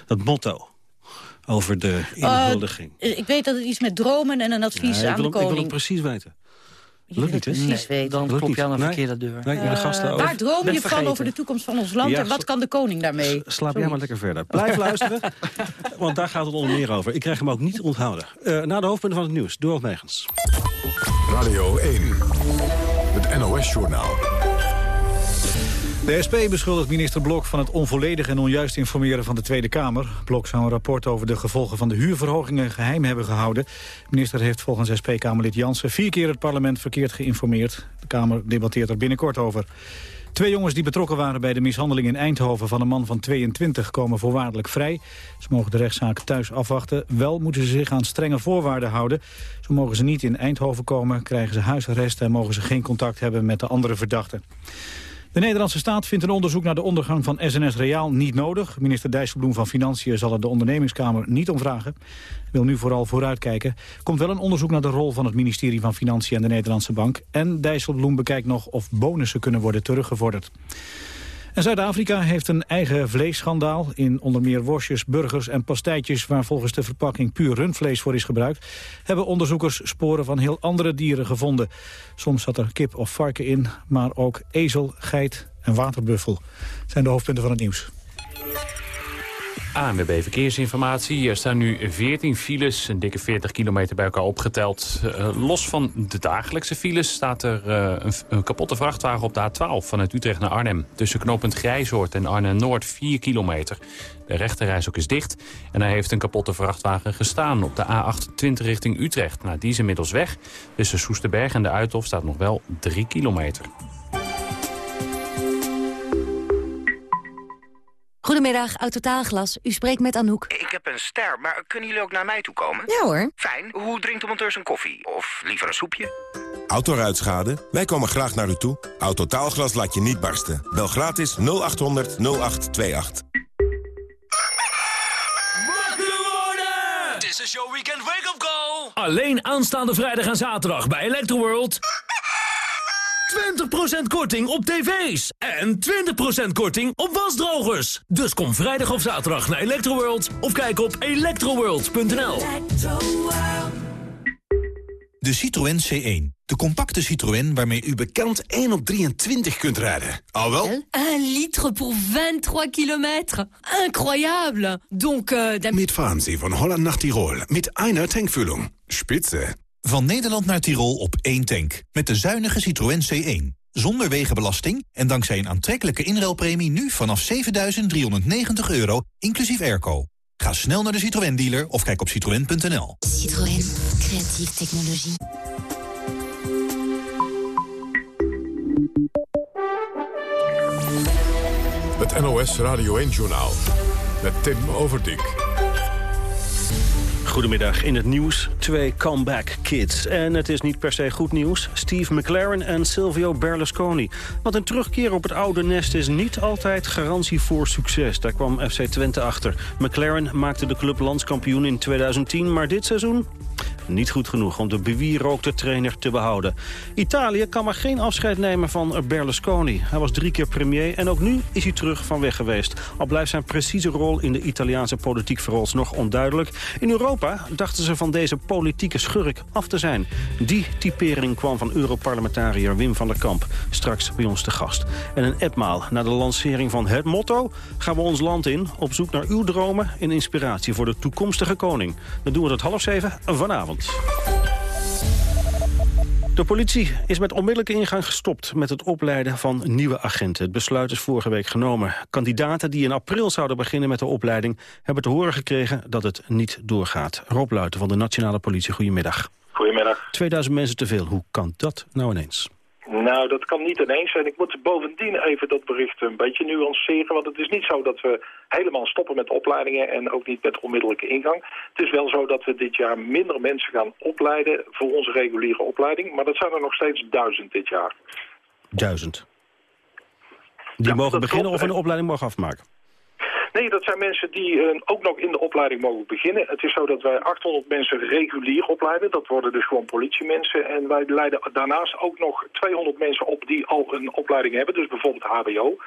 Dat motto over de inhuldiging. Eh, ik weet dat het iets met dromen en een advies Nee, aan wil de hem, ik wil koning... precies weten. Je wil het precies weten. Dan Lukt klop niet. je aan een verkeerde deur. Nee, de gasten Eh, over- waar droom je van over de toekomst van ons land Ja, en wat kan de koning daarmee? Slaap jij maar lekker verder. Blijf luisteren, want daar gaat het onder meer over. Ik krijg hem ook niet onthouden. Eh, na de hoofdpunten van het nieuws, Doorl Megens. Radio 1, het NOS-journaal. De SP beschuldigt minister Blok van het onvolledig en onjuist informeren van de Tweede Kamer. Blok zou een rapport over de gevolgen van de huurverhogingen geheim hebben gehouden. De minister heeft volgens SP-Kamerlid Jansen vier keer het parlement verkeerd geïnformeerd. De Kamer debatteert er binnenkort over. Twee jongens die betrokken waren bij de mishandeling in Eindhoven van een man van 22 komen voorwaardelijk vrij. Ze mogen de rechtszaak thuis afwachten. Wel moeten ze zich aan strenge voorwaarden houden. Zo mogen ze niet in Eindhoven komen, krijgen ze huisarrest en mogen ze geen contact hebben met de andere verdachten. De Nederlandse staat vindt een onderzoek naar de ondergang van SNS Reaal niet nodig. Minister Dijsselbloem van Financiën zal er de ondernemingskamer niet om vragen. Wil nu vooral vooruitkijken. Komt wel een onderzoek naar de rol van het ministerie van Financiën en de Nederlandse Bank. En Dijsselbloem bekijkt nog of bonussen kunnen worden teruggevorderd. En Zuid-Afrika heeft een eigen vleesschandaal. In onder meer worstjes, burgers en pastijtjes... waar volgens de verpakking puur rundvlees voor is gebruikt... hebben onderzoekers sporen van heel andere dieren gevonden. Soms zat er kip of varken in, maar ook ezel, geit en waterbuffel. zijn de hoofdpunten van het nieuws. ANWB Verkeersinformatie. Er staan nu 14 files, een dikke 40 kilometer bij elkaar opgeteld. Eh, los van de dagelijkse files staat er eh, een, kapotte vrachtwagen op de A12... vanuit Utrecht naar Arnhem. Tussen knooppunt Grijzoord en Arnhem-Noord 4 kilometer. De rechterreis ook is dicht. En hij heeft een kapotte vrachtwagen gestaan op de A28 richting Utrecht. Nou, die is inmiddels weg. Tussen Soesterberg en de Uithof staat nog wel 3 kilometer. Goedemiddag, Autotaalglas. U spreekt met Anouk. Ik heb een ster, maar kunnen jullie ook naar mij toe komen? Ja hoor. Fijn. Hoe drinkt de monteur zijn koffie? Of liever een soepje? Autoruitschade? Wij komen graag naar u toe. Autotaalglas laat je niet barsten. Bel gratis 0800 0828. Dit is jouw weekend wake-up call. Alleen aanstaande vrijdag en zaterdag bij Electroworld. 20% korting op tv's. En 20% korting op wasdrogers. Dus kom vrijdag of zaterdag naar Electroworld. Of kijk op electroworld.nl. De Citroën C1. De compacte Citroën waarmee u bekend 1 op 23 kunt rijden. Al wel? 1 litre pour 23 kilometer. Incroyable. Donc, euh, dat- Mitfahren Sie von Holland nach Tirol mit einer Tankfüllung. Spitze. Van Nederland naar Tirol op één tank. Met de zuinige Citroën C1. Zonder wegenbelasting en dankzij een aantrekkelijke inruilpremie... nu vanaf 7.390 euro, inclusief airco. Ga snel naar de Citroën dealer of kijk op citroën.nl. Citroën, creatieve technologie. Het NOS Radio 1-journaal met Tim Overdijk. Goedemiddag. In het nieuws twee comeback kids. En het is niet per se goed nieuws. Steve McLaren en Silvio Berlusconi. Want een terugkeer op het oude nest is niet altijd garantie voor succes. Daar kwam FC Twente achter. McLaren maakte de club landskampioen in 2010, maar dit seizoen... niet goed genoeg om de bewierookte trainer te behouden. Italië kan maar geen afscheid nemen van Berlusconi. Hij was drie keer premier en ook nu is hij terug van weg geweest. Al blijft zijn precieze rol in de Italiaanse politiek vooralsnog onduidelijk. In Europa dachten ze van deze politieke schurk af te zijn. Die typering kwam van Europarlementariër Wim van der Kamp. Straks bij ons te gast. En een etmaal na de lancering van het motto... gaan we ons land in op zoek naar uw dromen en inspiratie voor de toekomstige koning. Dat doen we tot half zeven vanavond. De politie is met onmiddellijke ingang gestopt met het opleiden van nieuwe agenten. Het besluit is vorige week genomen. Kandidaten die in april zouden beginnen met de opleiding... hebben te horen gekregen dat het niet doorgaat. Rob Luiten van de Nationale Politie, goedemiddag. Goedemiddag. 2000 mensen te veel, hoe kan dat nou ineens? Nou, dat kan niet ineens zijn. Ik moet bovendien even dat bericht een beetje nuanceren. Want het is niet zo dat we helemaal stoppen met opleidingen en ook niet met onmiddellijke ingang. Het is wel zo dat we dit jaar minder mensen gaan opleiden voor onze reguliere opleiding. Maar dat zijn er nog steeds duizend dit jaar. Duizend? Die mogen beginnen of een opleiding mogen afmaken? Nee, dat zijn mensen die uh, ook nog in de opleiding mogen beginnen. Het is zo dat wij 800 mensen regulier opleiden. Dat worden dus gewoon politiemensen. En wij leiden daarnaast ook nog 200 mensen op die al een opleiding hebben. Dus bijvoorbeeld HBO.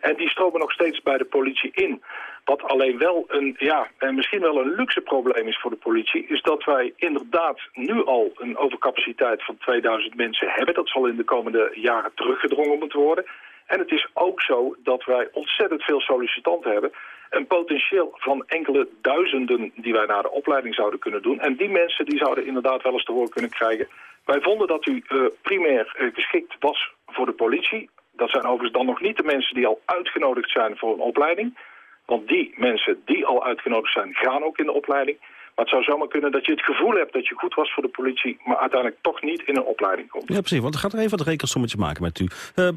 En die stromen nog steeds bij de politie in. Wat alleen wel een, ja, en misschien wel een luxe probleem is voor de politie... is dat wij inderdaad nu al een overcapaciteit van 2000 mensen hebben. Dat zal in de komende jaren teruggedrongen moeten worden. En het is ook zo dat wij ontzettend veel sollicitanten hebben. Een potentieel van enkele duizenden die wij naar de opleiding zouden kunnen doen. En die mensen die zouden inderdaad wel eens te horen kunnen krijgen. Wij vonden dat u uh, primair uh, geschikt was voor de politie. Dat zijn overigens dan nog niet de mensen die al uitgenodigd zijn voor een opleiding. Want die mensen die al uitgenodigd zijn, gaan ook in de opleiding. Maar het zou zomaar kunnen dat je het gevoel hebt dat je goed was voor de politie... maar uiteindelijk toch niet in een opleiding komt. Ja, precies. Want het gaat er even wat rekensommetje maken met u. Uh,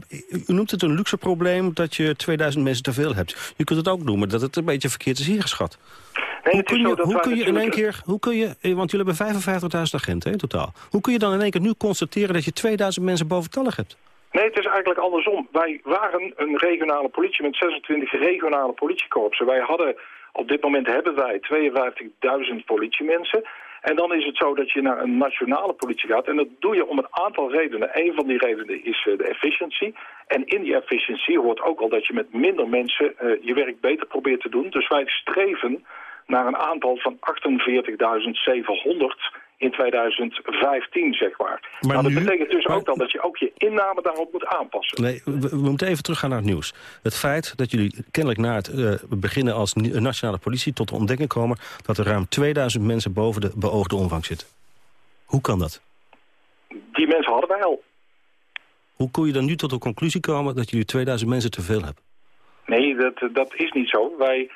u noemt het een luxe probleem dat je 2000 mensen te veel hebt. Je kunt het ook noemen dat het een beetje verkeerd is ingeschat. Nee, hoe kun je, hoe kun je in één keer, hoe kun je, eh, want jullie hebben 55.000 agenten in totaal. Hoe kun je dan in één keer nu constateren dat je 2000 mensen boventallig hebt? Nee, het is eigenlijk andersom. Wij waren een regionale politie met 26 regionale politiekorpsen. Wij hadden op dit moment hebben wij 52.000 politiemensen. En dan is het zo dat je naar een nationale politie gaat. En dat doe je om een aantal redenen. Een van die redenen is uh, de efficiëntie. En in die efficiëntie hoort ook al dat je met minder mensen uh, je werk beter probeert te doen. Dus wij streven naar een aantal van 48.700 in 2015, zeg maar. maar nou, dat betekent dus ook dan dat je ook je inname daarop moet aanpassen. Nee, we, moeten even teruggaan naar het nieuws. Het feit dat jullie kennelijk na het uh, beginnen als nationale politie tot de ontdekking komen... dat er ruim 2000 mensen boven de beoogde omvang zitten. Hoe kan dat? Die mensen hadden wij al. Hoe kon je dan nu tot de conclusie komen dat jullie 2000 mensen te veel hebben? Nee, dat, dat is niet zo. Wij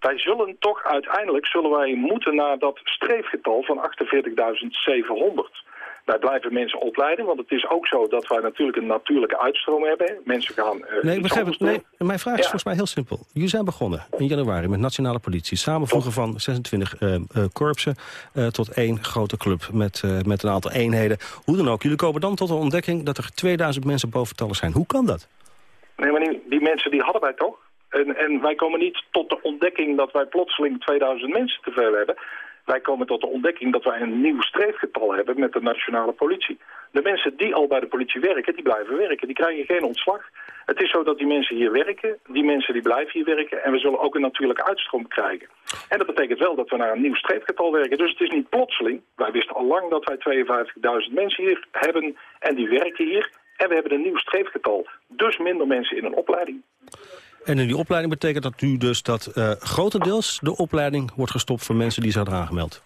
wij zullen toch uiteindelijk zullen wij moeten naar dat streefgetal van 48.700. Wij blijven mensen opleiden, want het is ook zo dat wij natuurlijk een natuurlijke uitstroom hebben. Mensen gaan... Uh, nee, begrijp het. Nee, mijn vraag is volgens mij heel simpel. Jullie zijn begonnen in januari met nationale politie. Samenvoegen van 26 uh, uh, korpsen eh, tot één grote club met, eh, met een aantal eenheden. Hoe dan ook, jullie komen dan tot de ontdekking dat er 2000 mensen boventallen zijn. Hoe kan dat? Nee, maar die, die mensen die hadden wij toch? En, en wij komen niet tot de ontdekking dat wij plotseling 2000 mensen te veel hebben. Wij komen tot de ontdekking dat wij een nieuw streefgetal hebben met de nationale politie. De mensen die al bij de politie werken, die blijven werken. Die krijgen geen ontslag. Het is zo dat die mensen hier werken, die mensen die blijven hier werken... en we zullen ook een natuurlijke uitstroom krijgen. En dat betekent wel dat we naar een nieuw streefgetal werken. Dus het is niet plotseling. Wij wisten al lang dat wij 52.000 mensen hier hebben en die werken hier. En we hebben een nieuw streefgetal. Dus minder mensen in een opleiding. En in die opleiding betekent dat nu dus dat uh, grotendeels de opleiding wordt gestopt voor mensen die zijn aangemeld?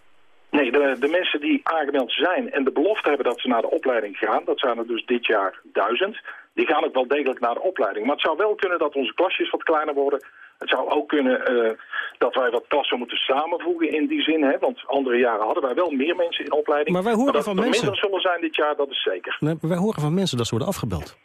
Nee, de, de, mensen die aangemeld zijn en de belofte hebben dat ze naar de opleiding gaan, dat zijn er dus dit jaar duizend, die gaan ook wel degelijk naar de opleiding. Maar het zou wel kunnen dat onze klasjes wat kleiner worden. Het zou ook kunnen uh, dat wij wat klassen moeten samenvoegen in die zin. Hè? Want andere jaren hadden wij wel meer mensen in opleiding. Maar wij horen maar dat van er mensen... minder zullen zijn dit jaar, dat is zeker. Nee, wij horen van mensen dat ze worden afgebeld.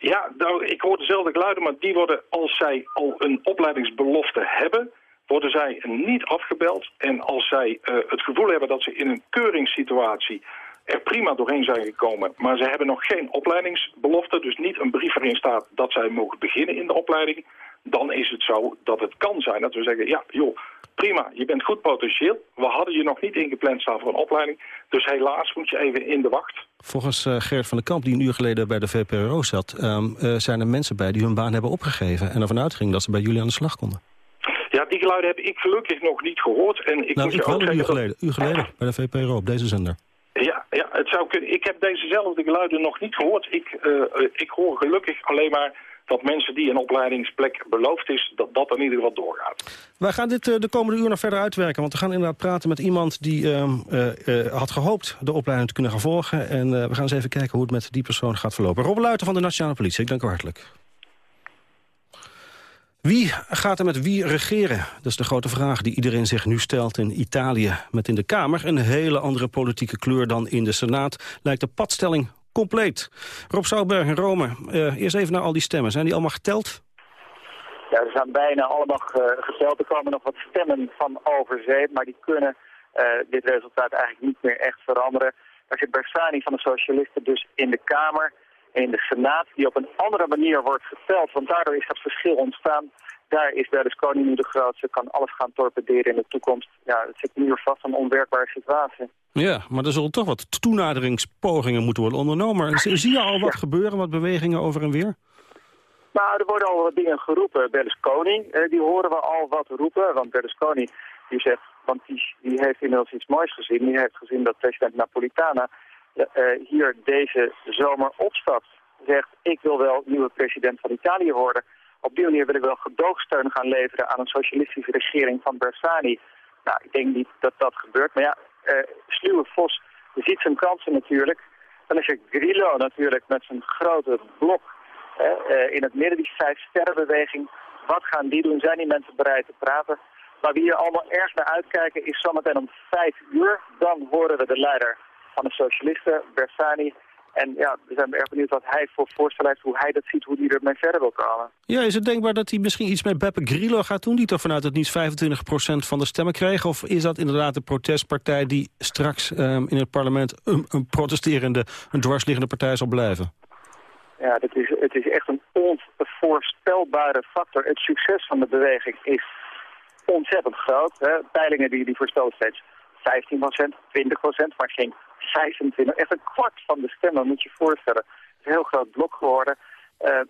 Ja, nou, ik hoor dezelfde geluiden, maar die worden, als zij al een opleidingsbelofte hebben, worden zij niet afgebeld. En als zij uh, het gevoel hebben dat ze in een keuringssituatie er prima doorheen zijn gekomen, maar ze hebben nog geen opleidingsbelofte, dus niet een brief waarin staat dat zij mogen beginnen in de opleiding, dan is het zo dat het kan zijn dat we zeggen, ja joh, prima, je bent goed potentieel. We hadden je nog niet ingepland staan voor een opleiding. Dus helaas moet je even in de wacht. Volgens uh, Gerrit van den Kamp, die een uur geleden bij de VPRO zat... Um, uh, zijn er mensen bij die hun baan hebben opgegeven... en ervan uitgingen dat ze bij jullie aan de slag konden. Ja, die geluiden heb ik gelukkig nog niet gehoord. En ik nou, moet ik je ook een uur geleden, uur geleden bij de VPRO op deze zender. Ja, ja, het zou kunnen. Ik heb dezezelfde geluiden nog niet gehoord. Ik, uh, ik hoor gelukkig alleen maar dat mensen die een opleidingsplek beloofd is, dat dat in ieder geval doorgaat. Wij gaan dit uh, de komende uur nog verder uitwerken, want we gaan inderdaad praten met iemand die uh, had gehoopt de opleiding te kunnen gaan volgen. En we gaan eens even kijken hoe het met die persoon gaat verlopen. Rob Luiten van de Nationale Politie, ik dank u hartelijk. Wie gaat er met wie regeren? Dat is de grote vraag die iedereen zich nu stelt in Italië. Met in de Kamer een hele andere politieke kleur dan in de Senaat... lijkt de padstelling compleet. Rob Zouberg in Rome, uh, eerst even naar al die stemmen. Zijn die allemaal geteld? Ja, ze zijn bijna allemaal geteld. Er komen nog wat stemmen van overzee, maar die kunnen uh, dit resultaat eigenlijk niet meer echt veranderen. Er zit Bersani van de Socialisten dus in de Kamer en in de Senaat, die op een andere manier wordt geteld. Want daardoor is dat verschil ontstaan. Daar is Berlusconi nu de grootste, kan alles gaan torpederen in de toekomst. Ja, het zit nu vast een onwerkbare situatie. Ja, maar er zullen toch wat toenaderingspogingen moeten worden ondernomen. Zie je al wat gebeuren, wat bewegingen over en weer? Nou, er worden al wat dingen geroepen. Berlusconi, eh, die horen we al wat roepen. Want Berlusconi, die zegt, want die, die heeft inmiddels iets moois gezien. Die heeft gezien dat president Napolitana hier deze zomer opstapt. Zegt, ik wil wel nieuwe president van Italië worden. Op die manier wil ik wel gedoogsteun gaan leveren aan een socialistische regering van Bersani. Nou, ik denk niet dat dat gebeurt. Maar ja, uh, Sluwe Vos ziet zijn kansen natuurlijk. Dan is er Grillo natuurlijk met zijn grote blok uh, in het midden, die vijf sterrenbeweging. Wat gaan die doen? Zijn die mensen bereid te praten? Maar wie hier allemaal erg naar uitkijken is zometeen om vijf uur. Dan horen we de leider van de socialisten, Bersani. En ja, we zijn erg benieuwd wat hij voor voorstel heeft, hoe hij dat ziet, hoe hij ermee verder wil komen. Ja, is het denkbaar dat hij misschien iets met Beppe Grillo gaat doen... die toch vanuit het niets 25% van de stemmen kreeg? Of is dat inderdaad de protestpartij die straks um, in het parlement... Een, een, protesterende, een dwarsliggende partij zal blijven? Ja, het is, het is echt een onvoorspelbare factor. Het succes van de beweging is ontzettend groot. Hè. Peilingen die, die voorspellen steeds 15% 20% maar geen 25. Echt een kwart van de stemmen, moet je voorstellen. Het is een heel groot blok geworden. Uh,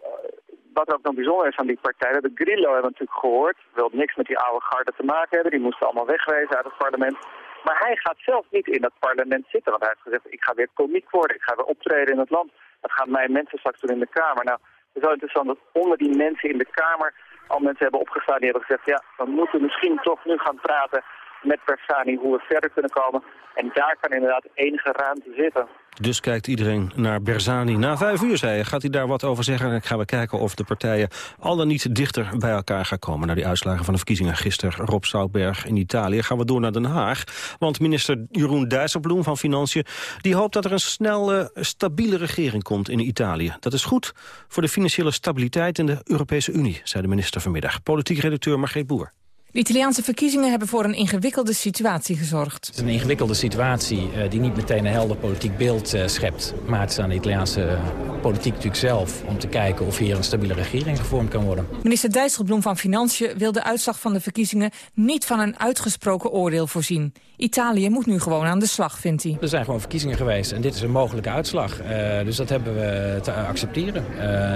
wat ook nog bijzonder is aan die partij, de Grillo hebben natuurlijk gehoord. Wil niks met die oude garde te maken hebben. Die moesten allemaal wegwezen uit het parlement. Maar hij gaat zelf niet in dat parlement zitten. Want hij heeft gezegd, ik ga weer komiek worden. Ik ga weer optreden in het land. Dat gaan mijn mensen straks doen in de Kamer. Nou, het is wel interessant dat onder die mensen in de Kamer al mensen hebben opgestaan die hebben gezegd... ja, we moeten misschien toch nu gaan praten met Bersani hoe we verder kunnen komen. En daar kan inderdaad enige ruimte zitten. Dus kijkt iedereen naar Bersani. Na vijf uur, zei hij. Gaat hij daar wat over zeggen? Dan gaan we kijken of de partijen al dan niet dichter bij elkaar gaan komen. Naar die uitslagen van de verkiezingen gisteren. Rob Zoutberg in Italië. Gaan we door naar Den Haag. Want minister Jeroen Dijsselbloem van Financiën... die hoopt dat er een snelle, stabiele regering komt in Italië. Dat is goed voor de financiële stabiliteit in de Europese Unie, zei de minister vanmiddag. Politiek redacteur Margreet Boer. De Italiaanse verkiezingen hebben voor een ingewikkelde situatie gezorgd. Het is een ingewikkelde situatie uh, die niet meteen een helder politiek beeld uh, schept. Maar het is aan de Italiaanse uh, politiek natuurlijk zelf om te kijken of hier een stabiele regering gevormd kan worden. Minister Dijsselbloem van Financiën wil de uitslag van de verkiezingen niet van een uitgesproken oordeel voorzien. Italië moet nu gewoon aan de slag, vindt hij. Er zijn gewoon verkiezingen geweest en dit is een mogelijke uitslag. dus dat hebben we te accepteren.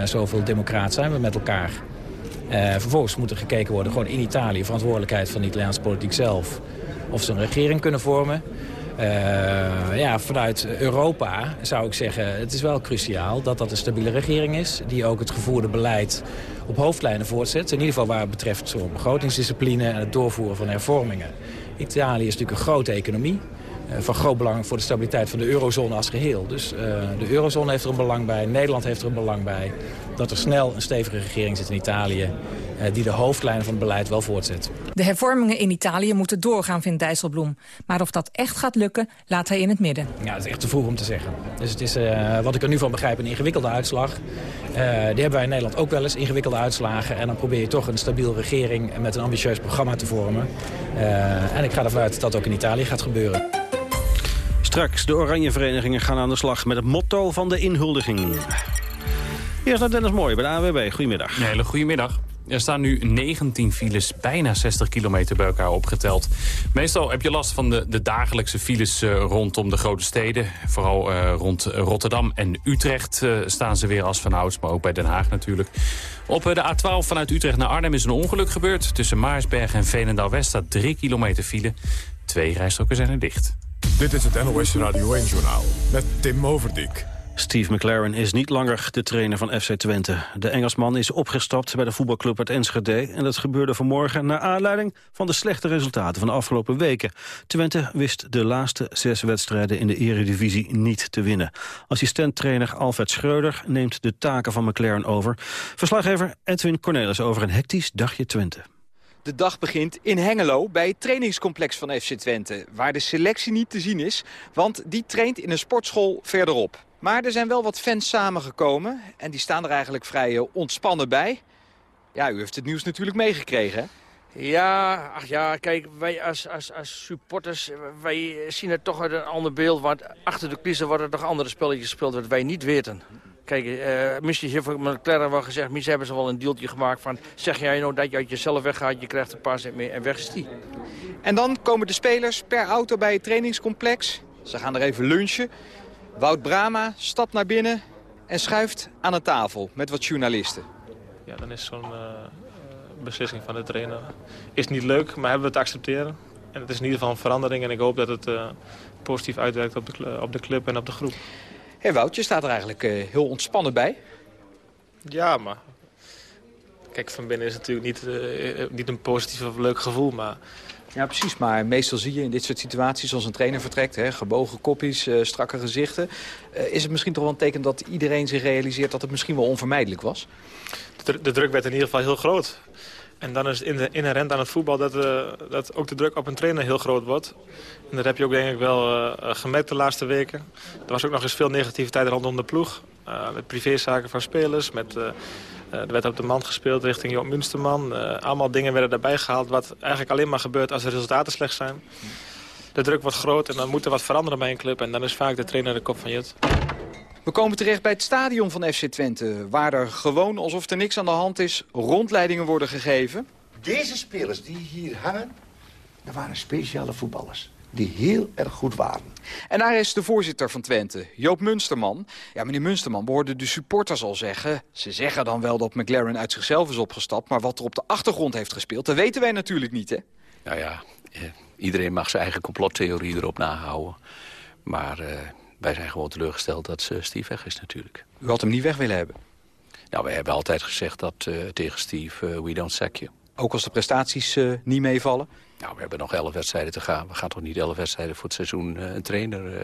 zoveel democraat zijn we met elkaar. Uh, vervolgens moet er gekeken worden, gewoon in Italië, verantwoordelijkheid van de Italiaanse politiek zelf, of ze een regering kunnen vormen. Uh, ja, vanuit Europa zou ik zeggen, het is wel cruciaal dat dat een stabiele regering is. Die ook het gevoerde beleid op hoofdlijnen voortzet. In ieder geval waar het betreft begrotingsdiscipline en het doorvoeren van hervormingen. Italië is natuurlijk een grote economie. Uh, van groot belang voor de stabiliteit van de eurozone als geheel. Dus uh, de eurozone heeft er een belang bij, Nederland heeft er een belang bij dat er snel een stevige regering zit in Italië... Eh, die de hoofdlijnen van het beleid wel voortzet. De hervormingen in Italië moeten doorgaan, vindt Dijsselbloem. Maar of dat echt gaat lukken, laat hij in het midden. Ja, het is echt te vroeg om te zeggen. Dus het is, uh, wat ik er nu van begrijp, een ingewikkelde uitslag. Uh, die hebben wij in Nederland ook wel eens, ingewikkelde uitslagen. En dan probeer je toch een stabiel regering met een ambitieus programma te vormen. en ik ga ervan uit dat dat ook in Italië gaat gebeuren. Straks, de Oranje Verenigingen gaan aan de slag met het motto van de inhuldiging. Eerst naar Dennis Mooij bij de AWB. Goedemiddag. Een hele goedemiddag. Er staan nu 19 files, bijna 60 kilometer bij elkaar opgeteld. Meestal heb je last van de, de dagelijkse files uh, rondom de grote steden. Vooral uh, rond Rotterdam en Utrecht uh, staan ze weer als vanouds, maar ook bij Den Haag natuurlijk. Op de A12 vanuit Utrecht naar Arnhem is een ongeluk gebeurd. Tussen Maarsberg en Veenendaal-West staat 3 kilometer file. Twee rijstroken zijn er dicht. Dit is het NOS Radio 1-journaal met Tim Overdijk. Steve McLaren is niet langer de trainer van FC Twente. De Engelsman is opgestapt bij de voetbalclub uit Enschede... en dat gebeurde vanmorgen naar aanleiding van de slechte resultaten van de afgelopen weken. Twente wist de laatste zes wedstrijden in de eredivisie niet te winnen. Assistent-trainer Alfred Schreuder neemt de taken van McLaren over. Verslaggever Edwin Cornelis over een hectisch dagje Twente. De dag begint in Hengelo bij het trainingscomplex van FC Twente... waar de selectie niet te zien is, want die traint in een sportschool verderop. Maar er zijn wel wat fans samengekomen en die staan er eigenlijk vrij eh, ontspannen bij. Ja, u heeft het nieuws natuurlijk meegekregen, hè? Ja, ach ja, kijk, wij als, als, als supporters, wij zien het toch uit een ander beeld. Want achter de coulissen worden er toch andere spelletjes gespeeld wat wij niet weten. Kijk, uh, misschien heeft McLaren wel gezegd, misschien hebben ze wel een deeltje gemaakt van... zeg jij nou dat je uit jezelf weggaat, je krijgt een paar cent meer en weg is die. En dan komen de spelers per auto bij het trainingscomplex. Ze gaan er even lunchen. Wout Brama stapt naar binnen en schuift aan een tafel met wat journalisten. Ja, dan is zo'n uh, beslissing van de trainer is niet leuk, maar hebben we het te accepteren. En het is in ieder geval een verandering en ik hoop dat het uh, positief uitwerkt op de, op de club en op de groep. Hé hey Wout, je staat er eigenlijk uh, heel ontspannen bij. Ja, maar... Kijk, van binnen is het natuurlijk niet, niet een positief of leuk gevoel, maar ja, precies. Maar meestal zie je in dit soort situaties, als een trainer vertrekt... Hè, gebogen kopjes, uh, strakke gezichten... Uh, is het misschien toch wel een teken dat iedereen zich realiseert... dat het misschien wel onvermijdelijk was? De, druk werd in ieder geval heel groot. En dan is het inherent aan het voetbal dat, uh, dat ook de druk op een trainer heel groot wordt. En dat heb je ook denk ik wel gemerkt de laatste weken. Er was ook nog eens veel negativiteit rondom de ploeg. met privézaken van spelers, met eh, er werd op de man gespeeld richting Joop Munsterman. Eh, allemaal dingen werden daarbij gehaald wat eigenlijk alleen maar gebeurt als de resultaten slecht zijn. De druk wordt groot en dan moet er wat veranderen bij een club. En dan is vaak de trainer de kop van Jut. We komen terecht bij het stadion van FC Twente. Waar er gewoon, alsof er niks aan de hand is, rondleidingen worden gegeven. Deze spelers die hier hangen, dat waren speciale voetballers die heel erg goed waren. En daar is de voorzitter van Twente, Joop Munsterman. Ja, meneer Munsterman, we hoorden de supporters al zeggen... ze zeggen dan wel dat McLaren uit zichzelf is opgestapt... maar wat er op de achtergrond heeft gespeeld, dat weten wij natuurlijk niet, hè? Nou ja, eh, iedereen mag zijn eigen complottheorie erop nahouden. Maar eh, wij zijn gewoon teleurgesteld dat uh, Steve weg is natuurlijk. U had hem niet weg willen hebben? Nou, wij hebben altijd gezegd dat uh, tegen Steve, uh, we don't sack you. Ook als de prestaties uh, niet meevallen? Nou, we hebben nog elf wedstrijden te gaan. We gaan toch niet elf wedstrijden voor het seizoen uh, een trainer uh,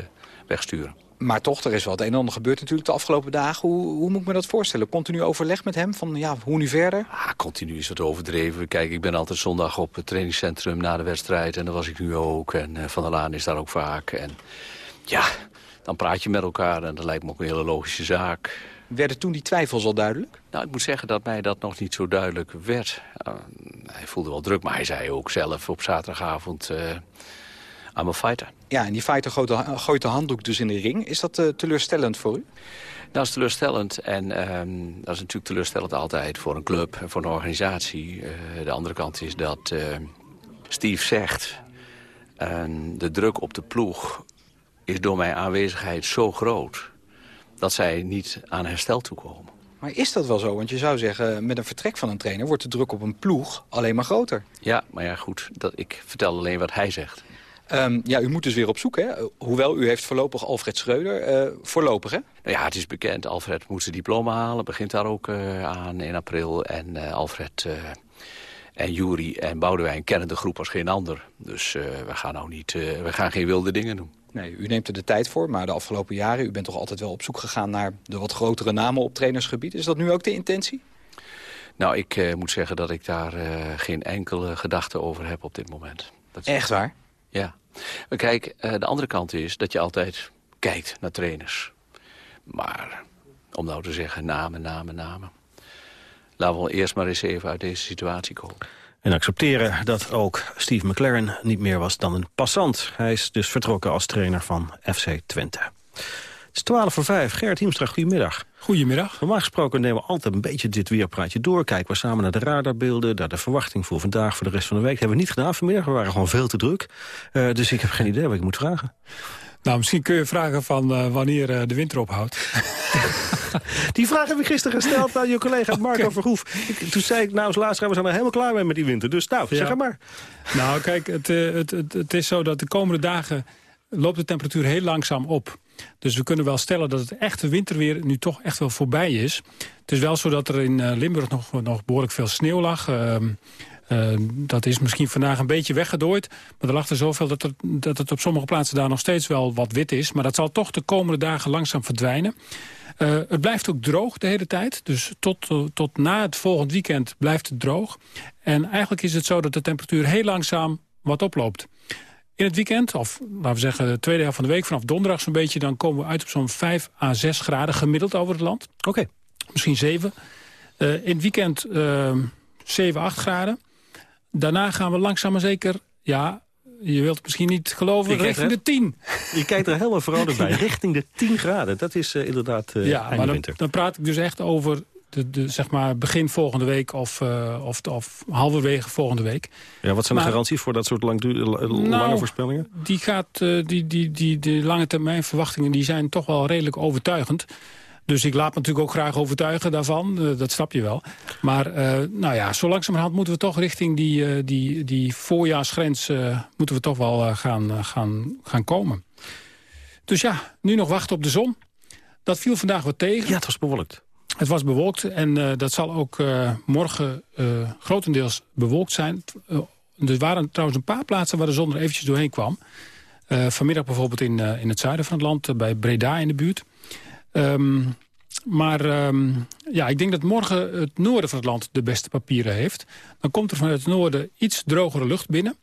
wegsturen. Maar toch, er is wel het een en ander gebeurd natuurlijk de afgelopen dagen. Hoe, hoe moet ik me dat voorstellen? Continu overleg met hem van ja, hoe nu verder? Ah, continu is het overdreven. Kijk, ik ben altijd zondag op het trainingscentrum na de wedstrijd. En dat was ik nu ook. En uh, Van der Laan is daar ook vaak. En ja, dan praat je met elkaar en dat lijkt me ook een hele logische zaak. Werden toen die twijfels al duidelijk? Nou, ik moet zeggen dat mij dat nog niet zo duidelijk werd. Uh, hij voelde wel druk, maar hij zei ook zelf op zaterdagavond... Uh, I'm a fighter. Ja, en die fighter gooit de, gooit de handdoek dus in de ring. Is dat uh, teleurstellend voor u? Dat is teleurstellend. En um, dat is natuurlijk teleurstellend altijd voor een club en voor een organisatie. de andere kant is dat Steve zegt... de druk op de ploeg is door mijn aanwezigheid zo groot dat zij niet aan herstel toekomen. Maar is dat wel zo? Want je zou zeggen, met een vertrek van een trainer... wordt de druk op een ploeg alleen maar groter. Ja, maar ja, goed. Dat, ik vertel alleen wat hij zegt. Um, ja, u moet dus weer op zoek, hè? Hoewel, u heeft voorlopig Alfred Schreuder. Uh, voorlopig, hè? Nou ja, het is bekend. Alfred moet zijn diploma halen. Begint daar ook uh, aan in april. En uh, Alfred en Jury en Boudewijn kennen de groep als geen ander. Dus we gaan nou niet, we gaan geen wilde dingen doen. Nee, u neemt er de tijd voor, maar de afgelopen jaren... u bent toch altijd wel op zoek gegaan naar de wat grotere namen op trainersgebied. Is dat nu ook de intentie? Nou, ik uh, moet zeggen dat ik daar geen enkele gedachte over heb op dit moment. Dat Echt waar? Ja. Maar kijk, de andere kant is dat je altijd kijkt naar trainers. Maar om nou te zeggen namen, namen, namen... laten we eerst maar eens even uit deze situatie komen. En accepteren dat ook Steve McLaren niet meer was dan een passant. Hij is dus vertrokken als trainer van FC Twente. Het is 12 voor 5. Gerrit Hiemstra, goedemiddag. Goedemiddag. Normaal gesproken nemen we altijd een beetje dit weerpraatje door. Kijken we samen naar de radarbeelden, naar de verwachting voor vandaag, voor de rest van de week. Dat hebben we niet gedaan vanmiddag, we waren gewoon veel te druk. Uh, dus ik heb geen idee wat ik moet vragen. Nou, misschien kun je vragen van uh, wanneer uh, de winter ophoudt. die vraag heb ik gisteren gesteld aan je collega Marco okay. Verhoef. Ik, toen zei ik, nou als laatste we zijn er helemaal klaar mee met die winter. Dus nou, ja. zeg maar. Nou, kijk, het, het, het, het is zo dat de komende dagen loopt de temperatuur heel langzaam op. Dus we kunnen wel stellen dat het echte winterweer nu toch echt wel voorbij is. Het is wel zo dat er in Limburg nog, nog behoorlijk veel sneeuw lag. Uh, dat is misschien vandaag een beetje weggedooid. Maar er lag er zoveel dat, er, dat het op sommige plaatsen daar nog steeds wel wat wit is. Maar dat zal toch de komende dagen langzaam verdwijnen. het blijft ook droog de hele tijd. Dus tot, tot na het volgend weekend blijft het droog. En eigenlijk is het zo dat de temperatuur heel langzaam wat oploopt. In het weekend, of laten we zeggen de tweede helft van de week... vanaf donderdag zo'n beetje, dan komen we uit op zo'n 5 à 6 graden gemiddeld over het land. Oké. Misschien 7. Uh, in het weekend uh, 7, 8 graden. Daarna gaan we langzaam maar zeker... ja, je wilt het misschien niet geloven, richting de 10. Je kijkt er helemaal vrolijk bij. Richting de 10 graden, dat is uh, inderdaad uh, Ja, maar dan, dan, praat ik dus echt over de, de, zeg maar begin volgende week of, uh, of, of halverwege volgende week. Ja, wat zijn maar, de garanties voor dat soort lang, lange nou, voorspellingen? Die gaat, die, die, die, die lange termijn verwachtingen die zijn toch wel redelijk overtuigend. Dus ik laat me natuurlijk ook graag overtuigen daarvan. Uh, dat snap je wel. Maar nou ja, zo langzamerhand moeten we toch richting die, die, die voorjaarsgrens... moeten we toch wel gaan, gaan, gaan komen. Dus ja, nu nog wachten op de zon. Dat viel vandaag wat tegen. Ja, het was bewolkt. Het was bewolkt en uh, dat zal ook uh, morgen uh, grotendeels bewolkt zijn. er waren trouwens een paar plaatsen waar de zon er eventjes doorheen kwam. vanmiddag bijvoorbeeld in, in het zuiden van het land, bij Breda in de buurt. Um, maar um, ja, ik denk dat morgen het noorden van het land de beste papieren heeft. Dan komt er vanuit het noorden iets drogere lucht binnen.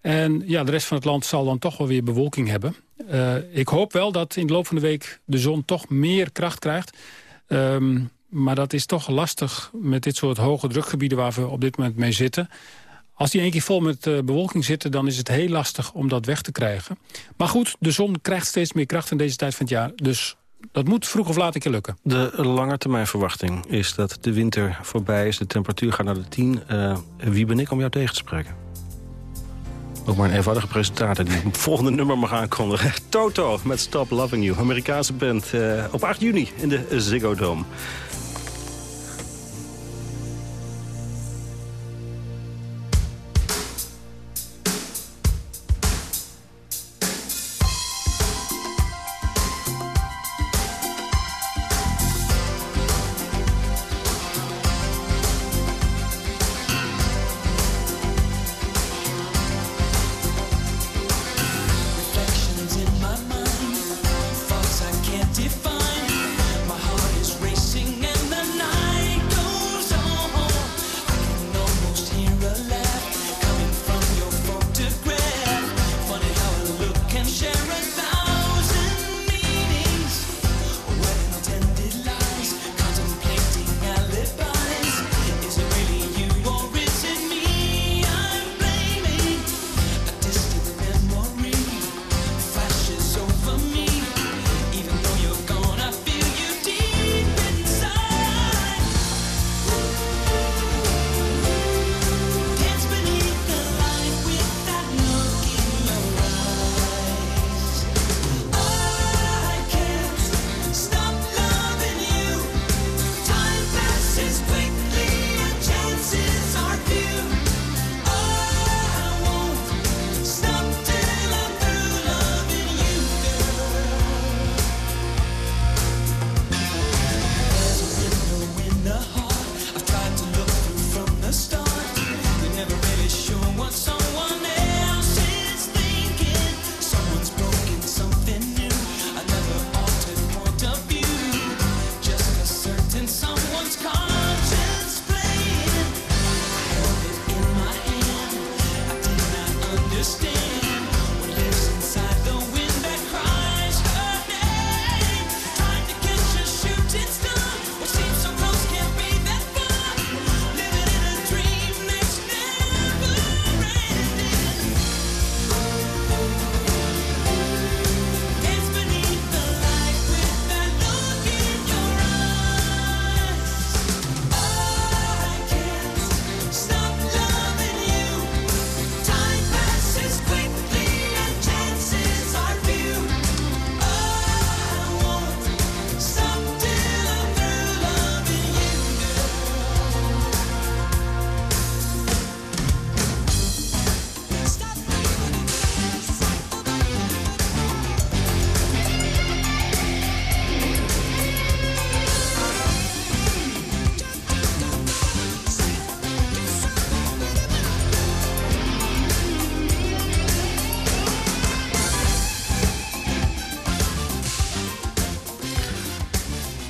En ja, de rest van het land zal dan toch wel weer bewolking hebben. ik hoop wel dat in de loop van de week de zon toch meer kracht krijgt... Um, maar dat is toch lastig met dit soort hoge drukgebieden waar we op dit moment mee zitten. Als die één keer vol met uh, bewolking zitten, dan is het heel lastig om dat weg te krijgen. Maar goed, de zon krijgt steeds meer kracht in deze tijd van het jaar. Dus dat moet vroeg of laat een keer lukken. De langetermijnverwachting is dat de winter voorbij is. De temperatuur gaat naar de 10. Uh, wie ben ik om jou tegen te spreken? Ook maar een eenvoudige presentator die het volgende nummer mag aankondigen. Toto met Stop Loving You. Amerikaanse band uh, op 8 juni in de Ziggo Dome.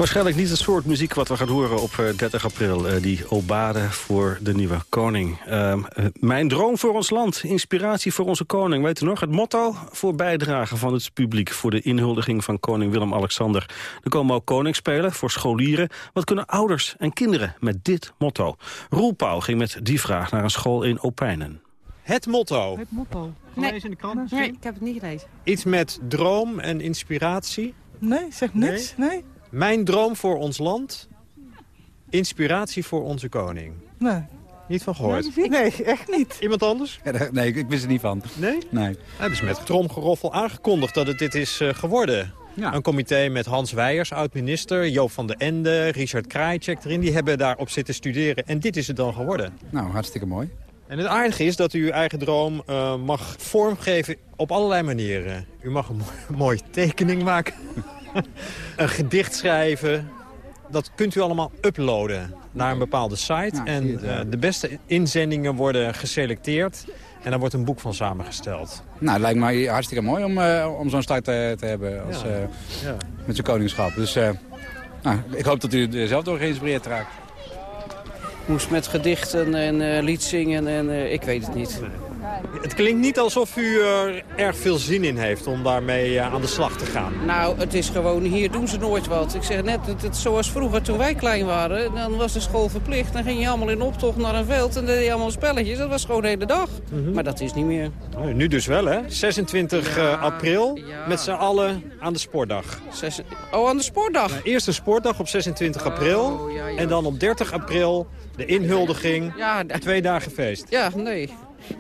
Waarschijnlijk niet het soort muziek wat we gaan horen op 30 eh, april. Uh, die obade voor de nieuwe koning. Uh, mijn droom voor ons land, inspiratie voor onze koning. Weet u nog, het motto voor bijdrage van het publiek... voor de inhuldiging van koning Willem-Alexander. Er komen ook koningsspelen voor scholieren. Wat kunnen ouders en kinderen met dit motto? Roel Pauw ging met die vraag naar een school in Opijnen. Het motto. Het motto. Gelezen in de krant Nee, ik heb het niet gelezen. Iets met droom en inspiratie. Nee, zeg niks. Nee. Mijn droom voor ons land. Inspiratie voor onze koning. Nee. Niet van gehoord? Nee, echt niet. Iemand anders? Nee, ik wist er niet van. Nee? Nee. Het is met tromgeroffel aangekondigd dat het dit is uh, geworden. Ja. Een comité met Hans Weijers, oud-minister, Joop van den Ende, Richard Krajicek erin. Die hebben daarop zitten studeren. En dit is het dan geworden. Nou, hartstikke mooi. En het aardige is dat u uw eigen droom uh, mag vormgeven op allerlei manieren. U mag een mo mooie tekening maken, een gedicht schrijven. Dat kunt u allemaal uploaden naar een bepaalde site. Ja, en uh, de beste inzendingen worden geselecteerd. En daar wordt een boek van samengesteld. Nou, het lijkt mij hartstikke mooi om, uh, om zo'n start te, te hebben als, Ja. Ja. met zijn koningschap. Dus nou, ik hoop dat u er zelf door geïnspireerd raakt. Moest met gedichten en uh, lied zingen en uh, ik weet het niet. Het klinkt niet alsof u er erg veel zin in heeft om daarmee uh, aan de slag te gaan. Nou, het is gewoon, hier doen ze nooit wat. Ik zeg net, het, het, zoals vroeger toen wij klein waren, dan was de school verplicht. Dan ging je allemaal in optocht naar een veld en dan deed je allemaal spelletjes. Dat was gewoon de hele dag. Mm -hmm. Maar dat is niet meer. Oh, nu dus wel, hè? 26 ja, april, ja. met z'n allen aan de sportdag. Zes... Oh, aan de sportdag? Nou, eerst een sportdag op 26 april oh, ja, en dan op 30 april de inhuldiging. Ja, Twee dagen feest. Ja, nee.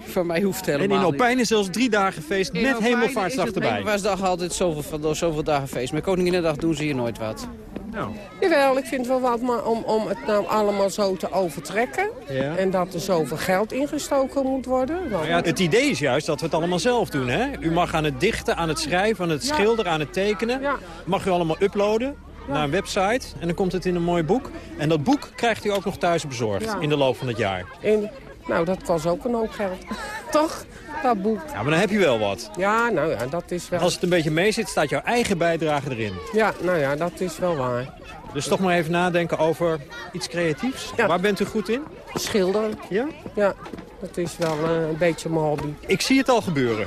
Voor mij hoeft het helemaal En in Opijnen zelfs drie dagen feest met hemelvaartsdag erbij. Hemelvaartsdag altijd zoveel, zoveel dagen feest. Met Koninginnedag doen ze hier nooit wat. Nou. Jawel, ik vind wel wat, maar om, om het nou allemaal zo te overtrekken... Ja. en dat er zoveel geld ingestoken moet worden... Nou ja, het idee is juist dat we het allemaal zelf doen. Hè? U mag aan het dichten, aan het schrijven, aan het Ja. schilderen, aan het tekenen. Ja. Mag u allemaal uploaden naar een website. En dan komt het in een mooi boek. En dat boek krijgt u ook nog thuis bezorgd Ja. in de loop van het jaar. En, nou, dat kost ook een hoop geld. Toch? Dat boek. Ja, maar dan heb je wel wat. Ja, nou ja, dat is wel... Als het een beetje mee zit, staat jouw eigen bijdrage erin. Ja, nou ja, dat is wel waar. Dus toch maar even nadenken over iets creatiefs. Waar bent u goed in? Schilderen. Ja? Ja, dat is wel eh, een beetje mijn hobby. Ik zie het al gebeuren.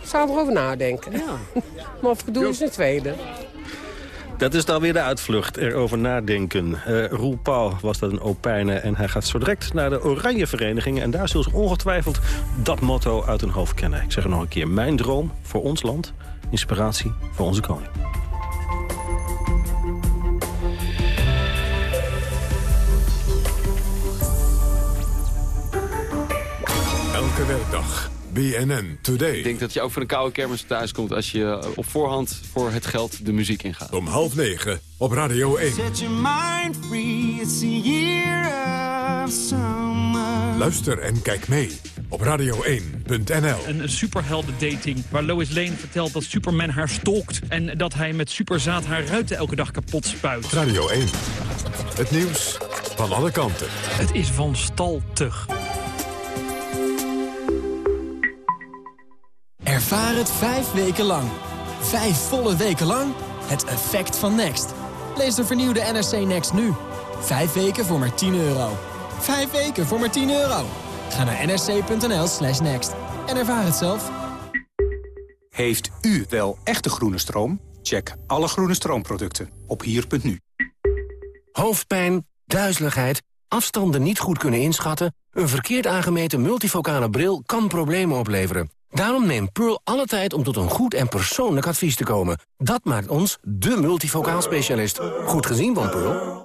Ik zou erover nadenken. Ja. maar of ik het doe is een tweede. Dat is dan weer de uitvlucht, erover nadenken. Uh, Roel Pauw was dat een opijnen en hij gaat zo direct naar de Oranje Vereniging... en daar zullen ze ongetwijfeld dat motto uit hun hoofd kennen. Ik zeg het nog een keer, mijn droom voor ons land, inspiratie voor onze koning. Elke werkdag. BNN Today. Ik denk dat je ook voor een koude kermis thuis komt als je op voorhand voor het geld de muziek ingaat. Om half negen op Radio 1. Set your mind free, it's a year of summer. Luister en kijk mee op radio1.nl. Een, een superhelden-dating waar Lois Lane vertelt dat Superman haar stalkt... en dat hij met superzaad haar ruiten elke dag kapot spuit. Radio 1. Het nieuws van alle kanten. Het is van stal Ervaar het vijf weken lang. Vijf volle weken lang. Het effect van Next. Lees de vernieuwde NRC Next nu. Vijf weken voor maar 10 euro. Vijf weken voor maar 10 euro. Ga naar nrc.nl slash next. En ervaar het zelf. Heeft u wel echte groene stroom? Check alle groene stroomproducten op hier.nu. Hoofdpijn, duizeligheid, afstanden niet goed kunnen inschatten... een verkeerd aangemeten multifocale bril kan problemen opleveren. Daarom neemt Pearl alle tijd om tot een goed en persoonlijk advies te komen. Dat maakt ons de multifocaal specialist. Goed gezien van Pearl.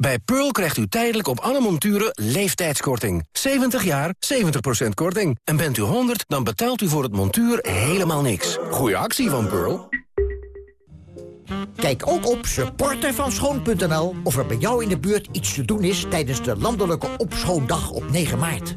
Bij Pearl krijgt u tijdelijk op alle monturen leeftijdskorting. 70 jaar, 70% korting. En bent u 100, dan betaalt u voor het montuur helemaal niks. Goeie actie van Pearl. Kijk ook op supportervanschoon.nl of er bij jou in de buurt iets te doen is... tijdens de landelijke opschoondag op 9 maart.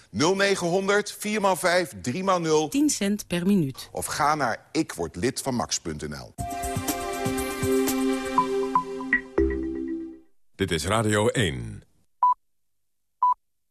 0900 4x5 3x0 10 cent per minuut. Of ga naar ikwordlidvanmax.nl. Dit is Radio 1.